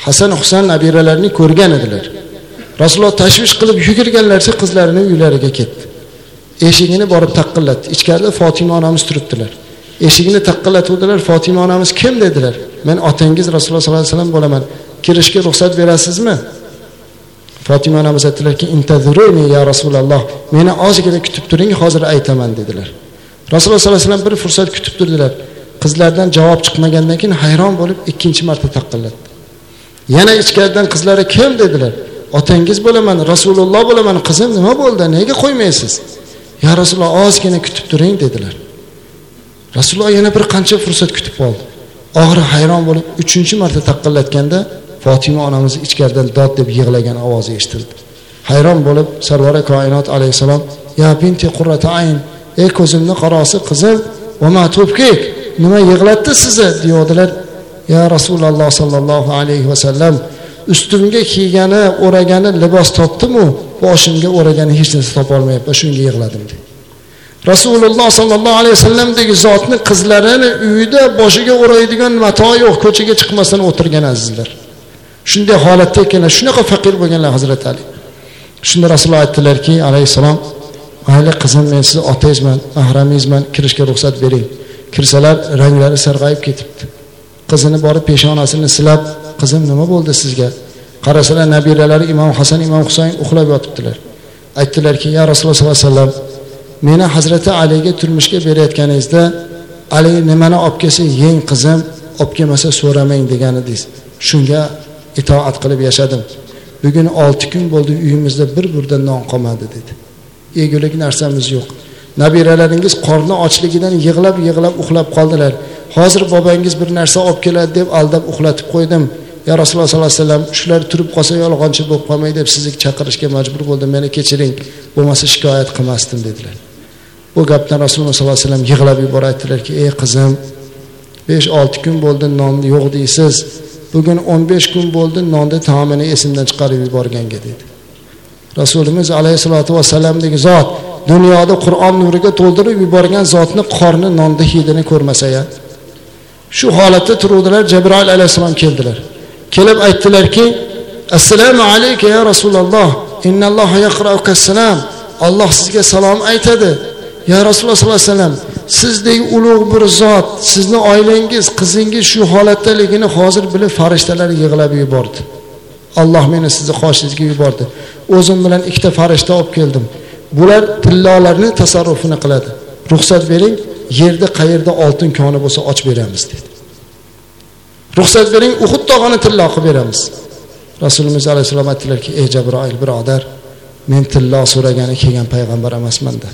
Hasan husan nabiralarini ko'rgan edilar. Rasululloh tashvish qilib yugurganlarcha qizlarini uylariga ketdi. Eshigini borib taqillatdi. Ichkarida fotima onamiz turibdilar. Eshigini taqillatuvdilar fotima onamiz kim dedilar? Men otangiz rasululloh sollallohu alayhi vasallam bo'laman. Kirishga ruxsat berasizmi? Fotima onamiz aytdilarki intaziruni ya rasululloh meni ozgina kutib turing hozir aytaman dedilar. Rasululloh sollallohu alayhi vasallam bir fursat kutib turdilar. Qizlardan javob chiqmagandan keyin hayron bo'lib ikkinchi marta taqillatdi. Yana ichkaridan qizlari kim? dedilar. Otangiz bo'laman rasululloh bo'laman qizim nima bo'ldi nega qo'ymaysiz? Ya rasululloh ozgina kutib turing dedilar. Rasululloh yana bir qancha fursat kutib qoldi oxiri hayron bo'lib uchinchi marta taqillatganda fotima onamiz ichkaridan dod deb yig'lagan ovozi eshitildi. Hayron bo'lib sarvari koinot alayhissalom ya binti qurrata ayn ey ko'zimni qarosi qizim nima yig'latdi sizni deyodilar ya rasululloh sollallohu alayhi vasallam ustimga kiygani o'ragani libos topdimu boshimga o'ragani hech narsa topolmayapman shunga yig'ladim dedi. Rasululloh sollallohu alayhi vasallamdek zotni qizlarini uyida boshiga o'raydigan mato yo'q ko'chaga chiqmasdan o'tirgan azizlar. Shunday holatda ekanlar shunaqa faqir bo'lganlar hazrati ali. Shunda rasululloh aytdilarki alayhissalom mayli qizim men sizni otangizman mahramingizman kirishga ruxsat bering. Kirsalar ranglari sarg'ayib ketibdi. Qizini borib peshonasini silab qizim nima bo'ldi sizga? Qarasalar nabiralari imom hasan imom husayn uxlab yotibdilar. Aytdilarki ya rasululloh sollallohu alayhi vasallam meni hazrati aliga turmushga berayotganingizda ali nimani olib kelsa yeng qizim olib kelmasa so'ramang degan edingiz shunga itoat qilib yashadim. Bugun olti kun bo'ldi uyimizda bir burda non qolmadi dedi. Yegulik narsamiz yo'q. Nabiralaringiz qorni ochligidan yig'lab yig'lab uxlab qoldilar. Hozir bobangiz bir narsa olib keladi deb aldab uxlatib qo'ydim. Ya rasululloh sollallohu alayhi vasallam shular turib qolsa yolg'onchi bo'lib qolmay deb sizni chaqirishga majbur bo'ldim. Meni kechiring bo'lmasa shikoyat qilmasdim dedilar. Bu gapdan rasululloh sollallohu alayhi vasallam yig'lab yuborib aytdilarki ey qizim besh olti kun bo'ldi non yo'q deysiz. Bugun o'n besh kun bo'ldi nonni taomini esimdan chiqarib yuborganga dedi. Rasulimiz alayhissalotu vassalamdek zot dunyoda qur'on nuriga to'ldirib yuborgan zotni qorni nonni hidini ko'rmasa ya shu holatda turuvdilar jabroil alayhissalom keldilar. Kelib aytdilarki assalomu alayka ya rasululloh innalloh yaqrauka assalom alloh sizga salom aytadi. Ya rasululloh sollallohu alayhi vasallam sizdek ulug' bir zot sizni oilangiz qizingiz shu holatdaligini hozir bilib farishtalar yig'lab yubordi. Alloh meni sizni qoshingizga yubordi. O'zim bilan ikkita farishta olib keldim. Bular tillolarni tasarrufini qiladi. Ruxsat bering yerda qayerda oltin koni bo'lsa ochib beramiz dedi. Ruxsat bering uhud tog'ini tillo qilib beramiz. Rasulimiz alayhissalom aytdilarki ey jabroil birodar men tillo so'ragani kelgan payg'ambar emasmanda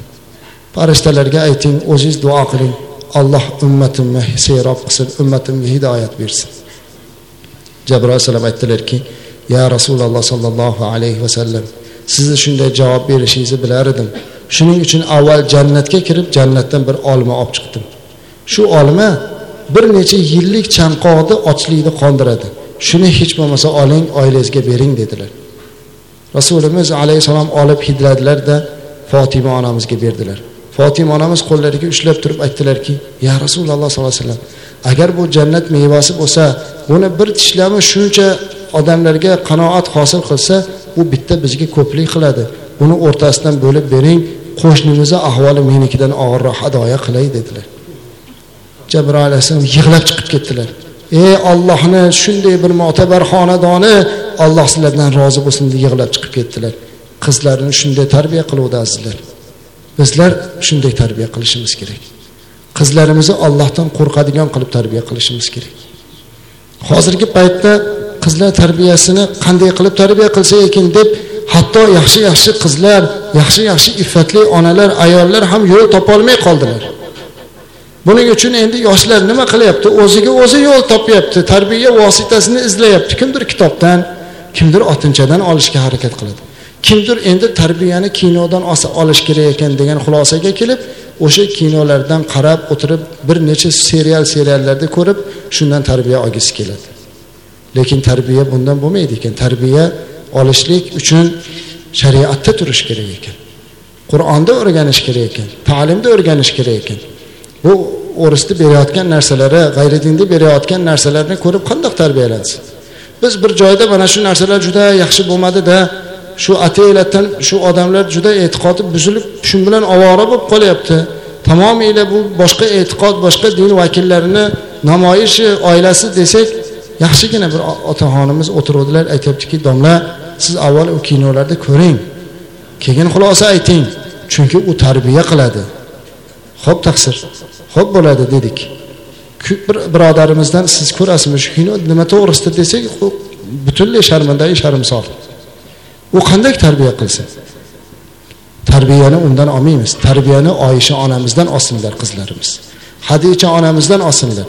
farishtalarga ayting o'zingiz duo qiling. Alloh ummatimni serob qilsin ummatimga hidoyat bersin. Jabroil alayhissalom aytdilarki ya rasululloh sollallohu alayhi vasallam sizni shunday javob berishingizni bilar edim. Shuning uchun avval jannatga kirib jannatdan bir olma olib chiqdim. Shu olma bir necha yillik chanqoqni ochlikni qondiradi. Shuni hech bo'lmasa oling oilangizga bering dedilar. Rasulimiz alayhissalom olib hidladilarda fotima onamizga berdilar. Fotima onamiz qo'llariga ushlab turib aytdilarki ya rasululloh sollallohu alayhi vasallam agar bu jannat mevasi bo'lsa buni bir tishlami shuncha odamlarga qanoat hosil qilsa u bitta bizga ko'plik qiladi. Buni o'rtasidan bo'lib bering qo'shnimizni ahvoli menikidan og'irroq adoya qilay dedilar. Jabroil alayhissalom yig'lab chiqib ketdilar. Ey ollohni shunday bir mo'tabar xonadoni olloh sizlardan rozi bo'lsin deb yig'lab chiqib ketdilar. Qizlarini shunday tarbiya qiluvdi azizlar. Bizlar shunday tarbiya qilishimiz kerak. Qizlarimizni ollohdan qo'rqadigan qilib tarbiya qilishimiz kerak. Hozirgi paytda qizlar tarbiyasini qanday qilib tarbiya qilsa ekan deb hatto yaxshi yaxshi qizlar yaxshi yaxshi iffatli onalar ayollar ham yo'l topolmay qoldilar. Buning uchun endi yoshlar nima qilyapti? O'ziga o'zi yo'l topyapti tarbiya vositasini izlayapti. Kimdir kitobdan kimdir otinchadan olishga harakat qiladi. Kimdir endi tarbiyani kinodan olish kerak ekan degan xulosaga kelib o'sha kinolardan qarab o'tirib bir necha serial seriallarda ko'rib shundan tarbiya olgisi keladi. Lekin tarbiya bundan bo'lmaydi ekan. Tarbiya olishlik uchun shariatda turish kerak ekan. Qur'onda o'rganish kerak ekan. Ta'limda o'rganish kerak ekan. Bu o'risni berayotgan narsalari g'ayridinda berayotgan narsalarni ko'rib qandoq tarbiyalansin? Biz bir joyda mana shu narsalar juda yaxshi bo'lmadida shu ataylatdan shu odamlar juda e'tiqodi buzilib shu bilan ovora bo'lib qolyapti. Tamomila bu boshqa e'tiqod boshqa din vakillarini namoyishi oilasi desak yaxshigina bir otaxonimiz o'tiruvdilar aytyaptiki domla siz avval u kinolarda ko'ring. Keyin xulosa ayting chunki u tarbiya qiladi. Ho'p taqsir. Ho'p bo'ladi dedik. Bir birodarimizdan siz ko'rasizmi shu kino nima to'g'risida desak butunlay sharmandayi sharmsol. U qanday tarbiya qilsin tarbiyani undan olmaymiz. Tarbiyani oyisha onamizdan olsinlar qizlarimiz. Hadicha onamizdan olsinlar.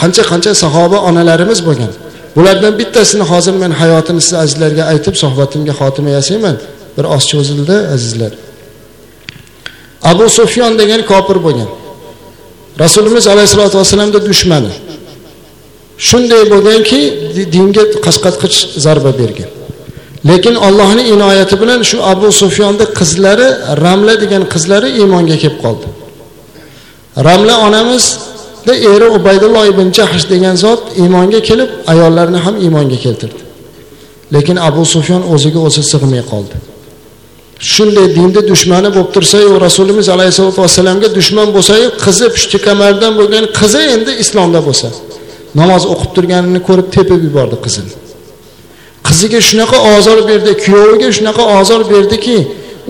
Qancha qancha sahoba onalarimiz bo'lgan. Bulardan bittasini hozir men hayotini siz azizlarga aytib suhbatimga xotima yasayman. Bir oz cho'zildi azizlar. Abu sufyon degan kofir bo'lgan. Rasulimiz alayhissalotu vassalamni dushmani. Shunday bo'lganki dinga qasqatqich zarba bergan. Lekin ollohni inoyati bilan shu abu sufyonni qizlari ramla degan qizlari iymonga kelib qoldi. Ramla onamizda eri ubaydulloh ibn jahsh degan zot iymonga kelib ayollarni ham iymonga keltirdi. Lekin abu sufyon o'ziga o'zi sig'may qoldi. Shunday dinni dushmani bo'lib tursayu rasulimiz alayhissalotu vassalamga dushman bo'lsayu qizi pushti kamardan bo'lgan qizi endi islomda bo'lsa. Namoz o'qib turganini ko'rib tepib yubordi qizini. Qiziga shunaqa ozor berdi kuyoviga shunaqa ozor berdiki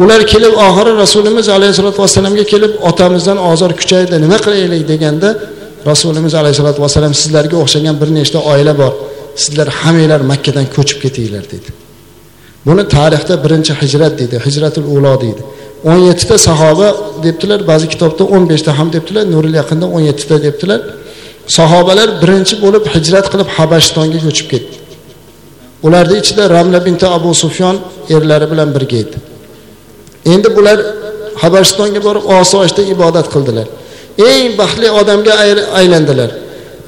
ular kelib oxiri rasulimiz alayhissalotu vassalamga kelib otamizdan ozor kuchaydi nima qilaylik deganda rasulimiz alayhissalotu vassalam sizlarga o'xshagan bir nechta oila bor sizlar hammanglar makkadan ko'chib ketinglar dedi. Buni tarixda birinchi hijrat deydi hijratul ulo deydi o'n yettita sahoba debdilar ba'zi kitobda o'n beshta ham debdilar nuril yaqinda o'n yettita debdilar. Sahobalar birinchi bo'lib hijrat qilib habashistonga ko'chib ketdi. Ularni ichida ramla binti abu sufyon erlari bilan birga edi. Endi bular habashistonga borib osoyishta ibodat qildilar. Eng baxtli odamga aylandilar.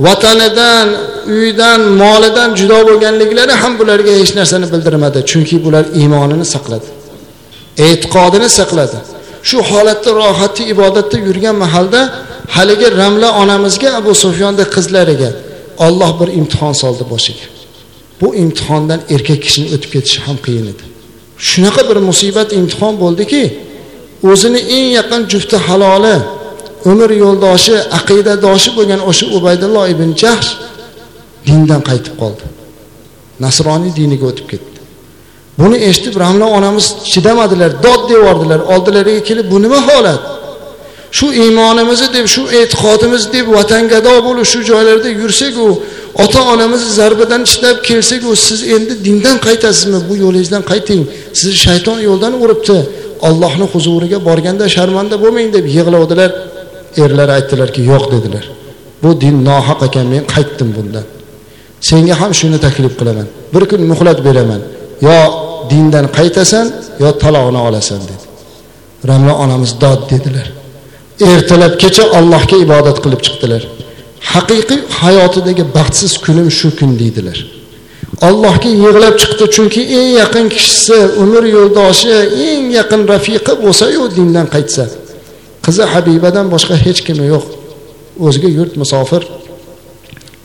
Vatanidan uyidan molidan judo bo'lganliklari ham bularga hech narsani bildirmadi chunki bular iymonini saqladi. E'tiqodini saqladi. Shu holatda rohatda ibodatda yurgan mahalda haligi ramla onamizga abu sufyonni qizlariga olloh bir imtihon soldi boshiga. Bu imtihondan erkak kishini o'tib ketishi ham qiyin edi. Shunaqa bir musibat imtihon bo'ldiki o'zini eng yaqin jufti haloli umr yo'ldoshi aqidadoshi bo'lgan o'sha ubaydulloh ibn jahsh dindan qaytib qoldi. Nasroniy diniga o'tib ketdi. Buni eshitib ramla onamiz chidamadilar dod devordilar oldilariga kelib bu nima holat? Shu iymonimizni deb shu e'tiqodimiz deb vatangado bo'lib shu joylarda yursaku ota onamizni zarbidan chidab kelsaku siz endi dindan qaytasizmi? Bu yo'lingizdan qayting. Sizni shayton yo'ldan uribdi. Ollohni huzuriga borganda sharmanda bo'lmang deb yig'lavdilar erlar aytdilarki yo'q dedilar. Bu din nohaq ekan men qaytdim bundan. Senga ham shuni taklif qilaman. Bir kun muhlat beraman. Yo dindan qaytasan yo taloqni olasan dedi. Ramla onamiz dod dedilar. Ertalab kecha allohga ibodat qilib chiqdilar. Haqiqiy hayotidagi baxtsiz kunim shu kun deydilar. Allohga yig'lab chiqdi chunki eng yaqin kishisi umr yo'ldoshi eng yaqin rafiqa bo'lsayu dindan qaytsa. Qizi habibadan boshqa hech kimi yo'q. O'zga yurt musofir.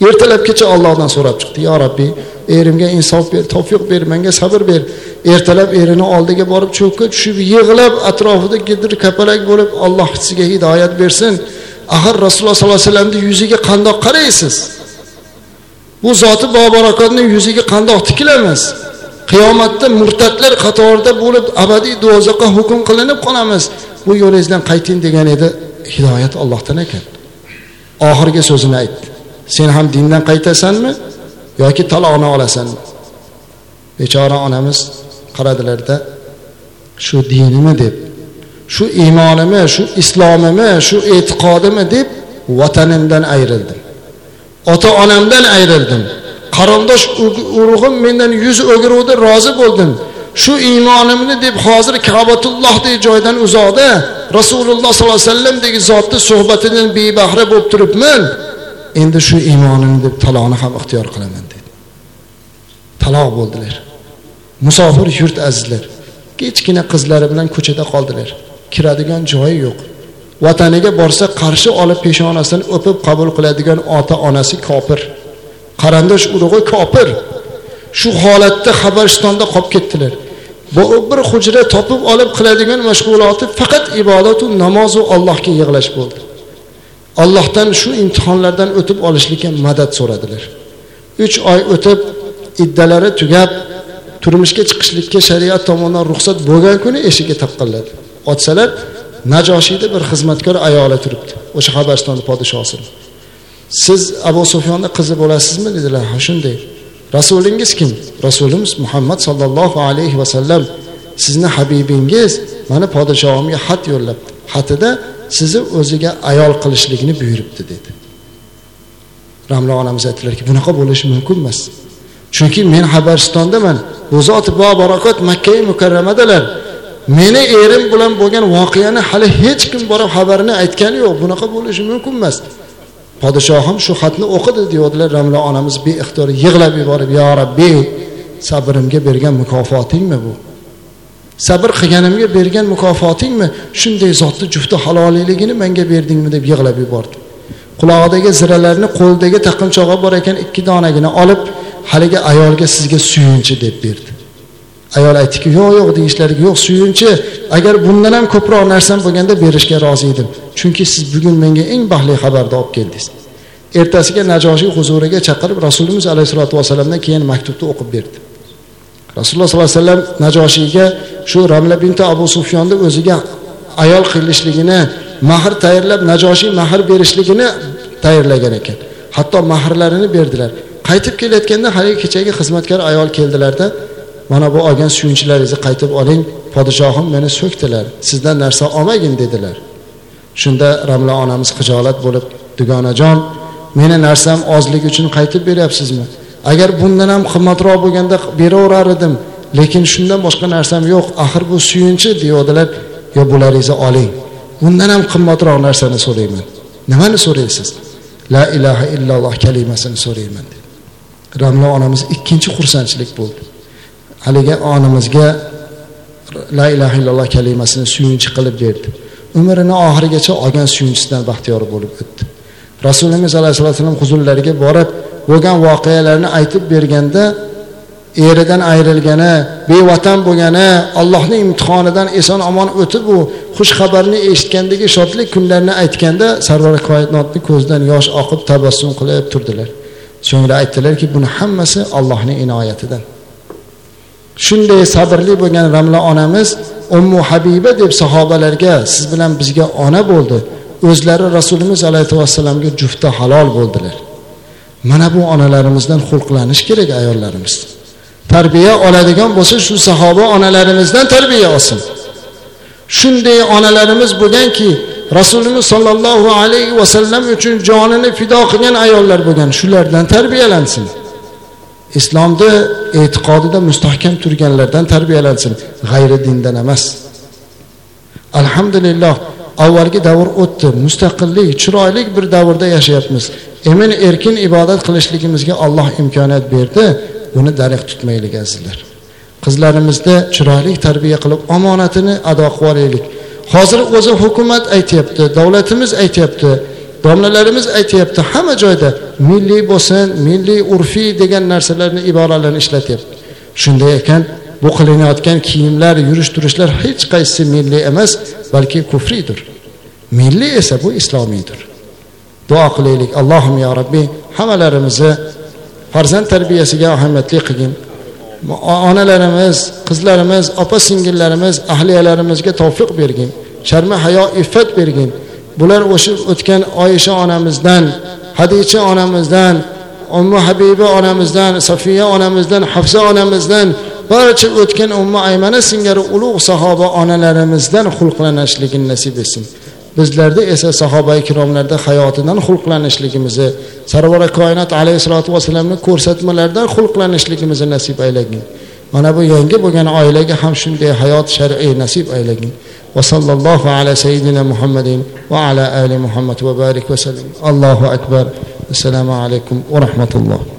Ertalab kecha ollohdan so'rab chiqdi yo robbiy erimga insof ber tavfiq ber menga sabr ber. Ertalab erini oldiga borib cho'kka tushib yig'lab atrofida gidir kapalak bo'lib alloh sizga hidoyat bersin. Axir rasululloh sollallohu alayhi vasallamni yuziga qandoq qaraysiz? Bu zoti bobarakotni yuziga qandoq tikilamiz? Qiyomatda murtadlar qatorida bo'lib abadiy do'zaxga hukm qilinib qolamiz. Bu yo'lingizdan qayting degan edi hidoyat ollohdan ekan. Oxirgi so'zini aytdi sen ham dindan qaytasanmi yoki taloqni olasanmi? Bechora onamiz qaradilarda shu dinimi? deb shu iymonimi shu islomimi shu e'tiqodimi deb vatanimdan ayrildim. Ota onamdan ayrildim. Qarindosh urug'im mendan yuz o'giruvdi rozi bo'ldim. Shu iymonimni deb hozir kabatullohdek joydan uzoqda rasululloh sollallohu alayhi vasallamdek zotni suhbatidan bebahra bo'lib turibman. Endi shu iymonimni deb taloqni ham ixtiyor qilaman dedi. Taloq bo'ldilar. Musofir yurt azizlar. Kichkina qizlari bilan ko'chada qoldilar. Kiradigan joyi yo'q. Vataniga borsa qarshi olib peshonasini o'pib qabul qiladigan ota onasi kofir. Qarindosh urug'i kofir. Shu holatda xabaristonda qolib ketdilar. Bu bir hujra topib olib qiladigan mashg'uloti faqat ibodatu namozu allohga yig'lash bo'ldi. Allohdan shu imtihonlardan o'tib olishlikka madad so'radilar. Uch oy o'tib iddalari tugab turmushga chiqishlikka shariat tomonidan ruxsat bo'lgan kuni eshigi taqqanladi ochsalar najoshiyda bir xizmatkor ayoli turibdi. O'sha habashistonni podshosini siz abu sufyonni qizi bo'lasizmi? Dedilar ha shunday. Rasulingiz kim? Rasulimiz muhammad sollallohu alayhi vasallam sizni habibingiz mana podshohimga xat yo'llabdi. Xatida sizni o'ziga ayol qilishlikni buyuribdi dedi. Ramlo onamiz aytdilarki bunaqa bo'lishi mumkin emas. Chunki men habaristondaman bu zoti bobarakot makkai mukarramadalar. Meni erim bilan bo'lgan voqeani hali hech kim borib xabarini aytgani yo'q. Bunaqa bo'lishi mumkin emas. Podshohim shu xatni o'qidi deyodilar ramla onamiz beixtiyor yig'lab yuborib yo rabbiy sabrimga bergan mukofotingmi bu? Sabr qilganimga bergan mukofotingmi? Shunday zotni jufti haloliyligini menga berdingmi deb yig'lab yubordi qulog'idagi ziralarni qo'lidagi taqinchog'i bor ekan ikki donagina olib haligi ayolga sizga suyunchi deb berdi ayol aytdiki yo'q yo'q deyishlariga yo'q suyunchi agar bundan ham ko'proq narsam bo'lganda berishga rozi edim. Chunki siz bugun menga eng baxtli xabarni olib keldingiz. Ertasiga najoshiy huzuriga chaqirib rasulimiz alayhissalotu vassalamdan keyin maktubni o'qib berdi. Rasululloh sollallohu alayhi vasallam najoshiyga shu ramla binti abu sufyonni o'ziga ayol qilishligini mahr tayyorlab najoshiy mahr berishligini tayyorlagan ekan. Hatto mahrlarini berdilar. Qaytib kelayotganda haligi kechagi xizmatkor ayol keldilarda mana bu olgan suyunchilaringizni qaytib oling podshohim meni so'kdilar sizdan narsa olmagin dedilar. Shunda ramla onamiz xijolat bo'lib dugonajon meni narsam ozlik uchun qaytib beryapsizmi? Agar bundan ham qimmatroq bo'lganda beraverar edim lekin shundan boshqa narsam yo'q axir bu suyunchi deyodilar yo bularingizni oling. Bundan ham qimmatroq narsani so'rayman. Nimani so'raysiz? La ilaha illalloh kalimasini so'rayman dedi. Ramla onamiz ikkinchi xursandchilik bo'ldi. Haligi onimizga la ilaha illalloh kalimasini suyunchi qilib berdi. Umrini oxirigacha olgan suyunchisidan baxtiyor bo'lib o'tdi. Rasulimiz alayhi vasallam huzurlariga borib bo'lgan voqealarni aytib berganda eridan ayrilgani bevatan bo'lgani allohni imtihonidan eson omon o'tib u xush xabarni eshitgandagi shodlik kunlarini aytganda sarvar koinotni ko'zidan yosh oqib tabassum qilib turdilar. So'ngra aytdilarki buni hammasi allohni inoyatidan. Shunday sabrli bo'lgan ramla onamiz ummu habiba deb sahobalarga siz bilan bizga ona bo'ldi o'zlari rasulimiz alayhissalomga jufti halol bo'ldilar. Mana bu onalarimizdan xulqlanish kerak ayollarimiz. Tarbiya oladigan bo'lsa shu sahoba onalarimizdan tarbiya olsin. Shunday onalarimiz bo'lganki rasulimiz sollallohu alayhi vasallam uchun jonini fido qilgan ayollar bo'lgan shulardan tarbiyalansin. Islomni e'tiqodida mustahkam turganlardan tarbiyalansin. G'ayri dindan emas. Alhamdulillah avvalgi davr o'tdi. Mustaqillik chiroyli bir davrda yashayapmiz. Emin erkin ibodat qilishligimizga alloh imkoniyat berdi. Buni darig' tutmaylik azizlar. Qizlarimizni chiroyli tarbiya qilib omonatini ado qilib olaylik. Hozir o'zi hukumat aytyapti davlatimiz aytyapti. Domlalarimiz aytyapti hamma joyda milliy bo'lsin milliy urfiy degan narsalarni iboralarni ishlatyapti. Shunday ekan bu qilinayotgan kiyimlar yurish turishlar hech qaysisi milliy emas balki kufriydir milliy esa bu islomiydir duo qilaylik allohim yo robbiy hammalarimizni farzand tarbiyasiga ahamiyatli qilgin. Onalarimiz qizlarimiz opa singillarimiz ahliyalarimizga tavfiq bergin. Sharmi hayo iffat bergin. Bular o'sha o'tgan oyisha onamizdan hadicha onamizdan ummu habiba onamizdan safiya onamizdan hafsa onamizdan barcha o'tgan umma aymana singari ulug' sahoba onalarimizdan xulqlanishligini nasib etsin. Bizlarda esa sahoba ikromlarda hayotidan xulqlanishligimizni sarvara koinot alayhissalotu vassalamni ko'rsatmalaridan xulqlanishligimizni nasib aylagin. Mana bu yangi bo'lgan oilaga ham shunday hayot shar'iy nasib aylagin. Va sallallohu ala sayyidina muhammadin va ala ali muhammad va barik vasallam allohu akbar assalomu alaykum va rahmatulloh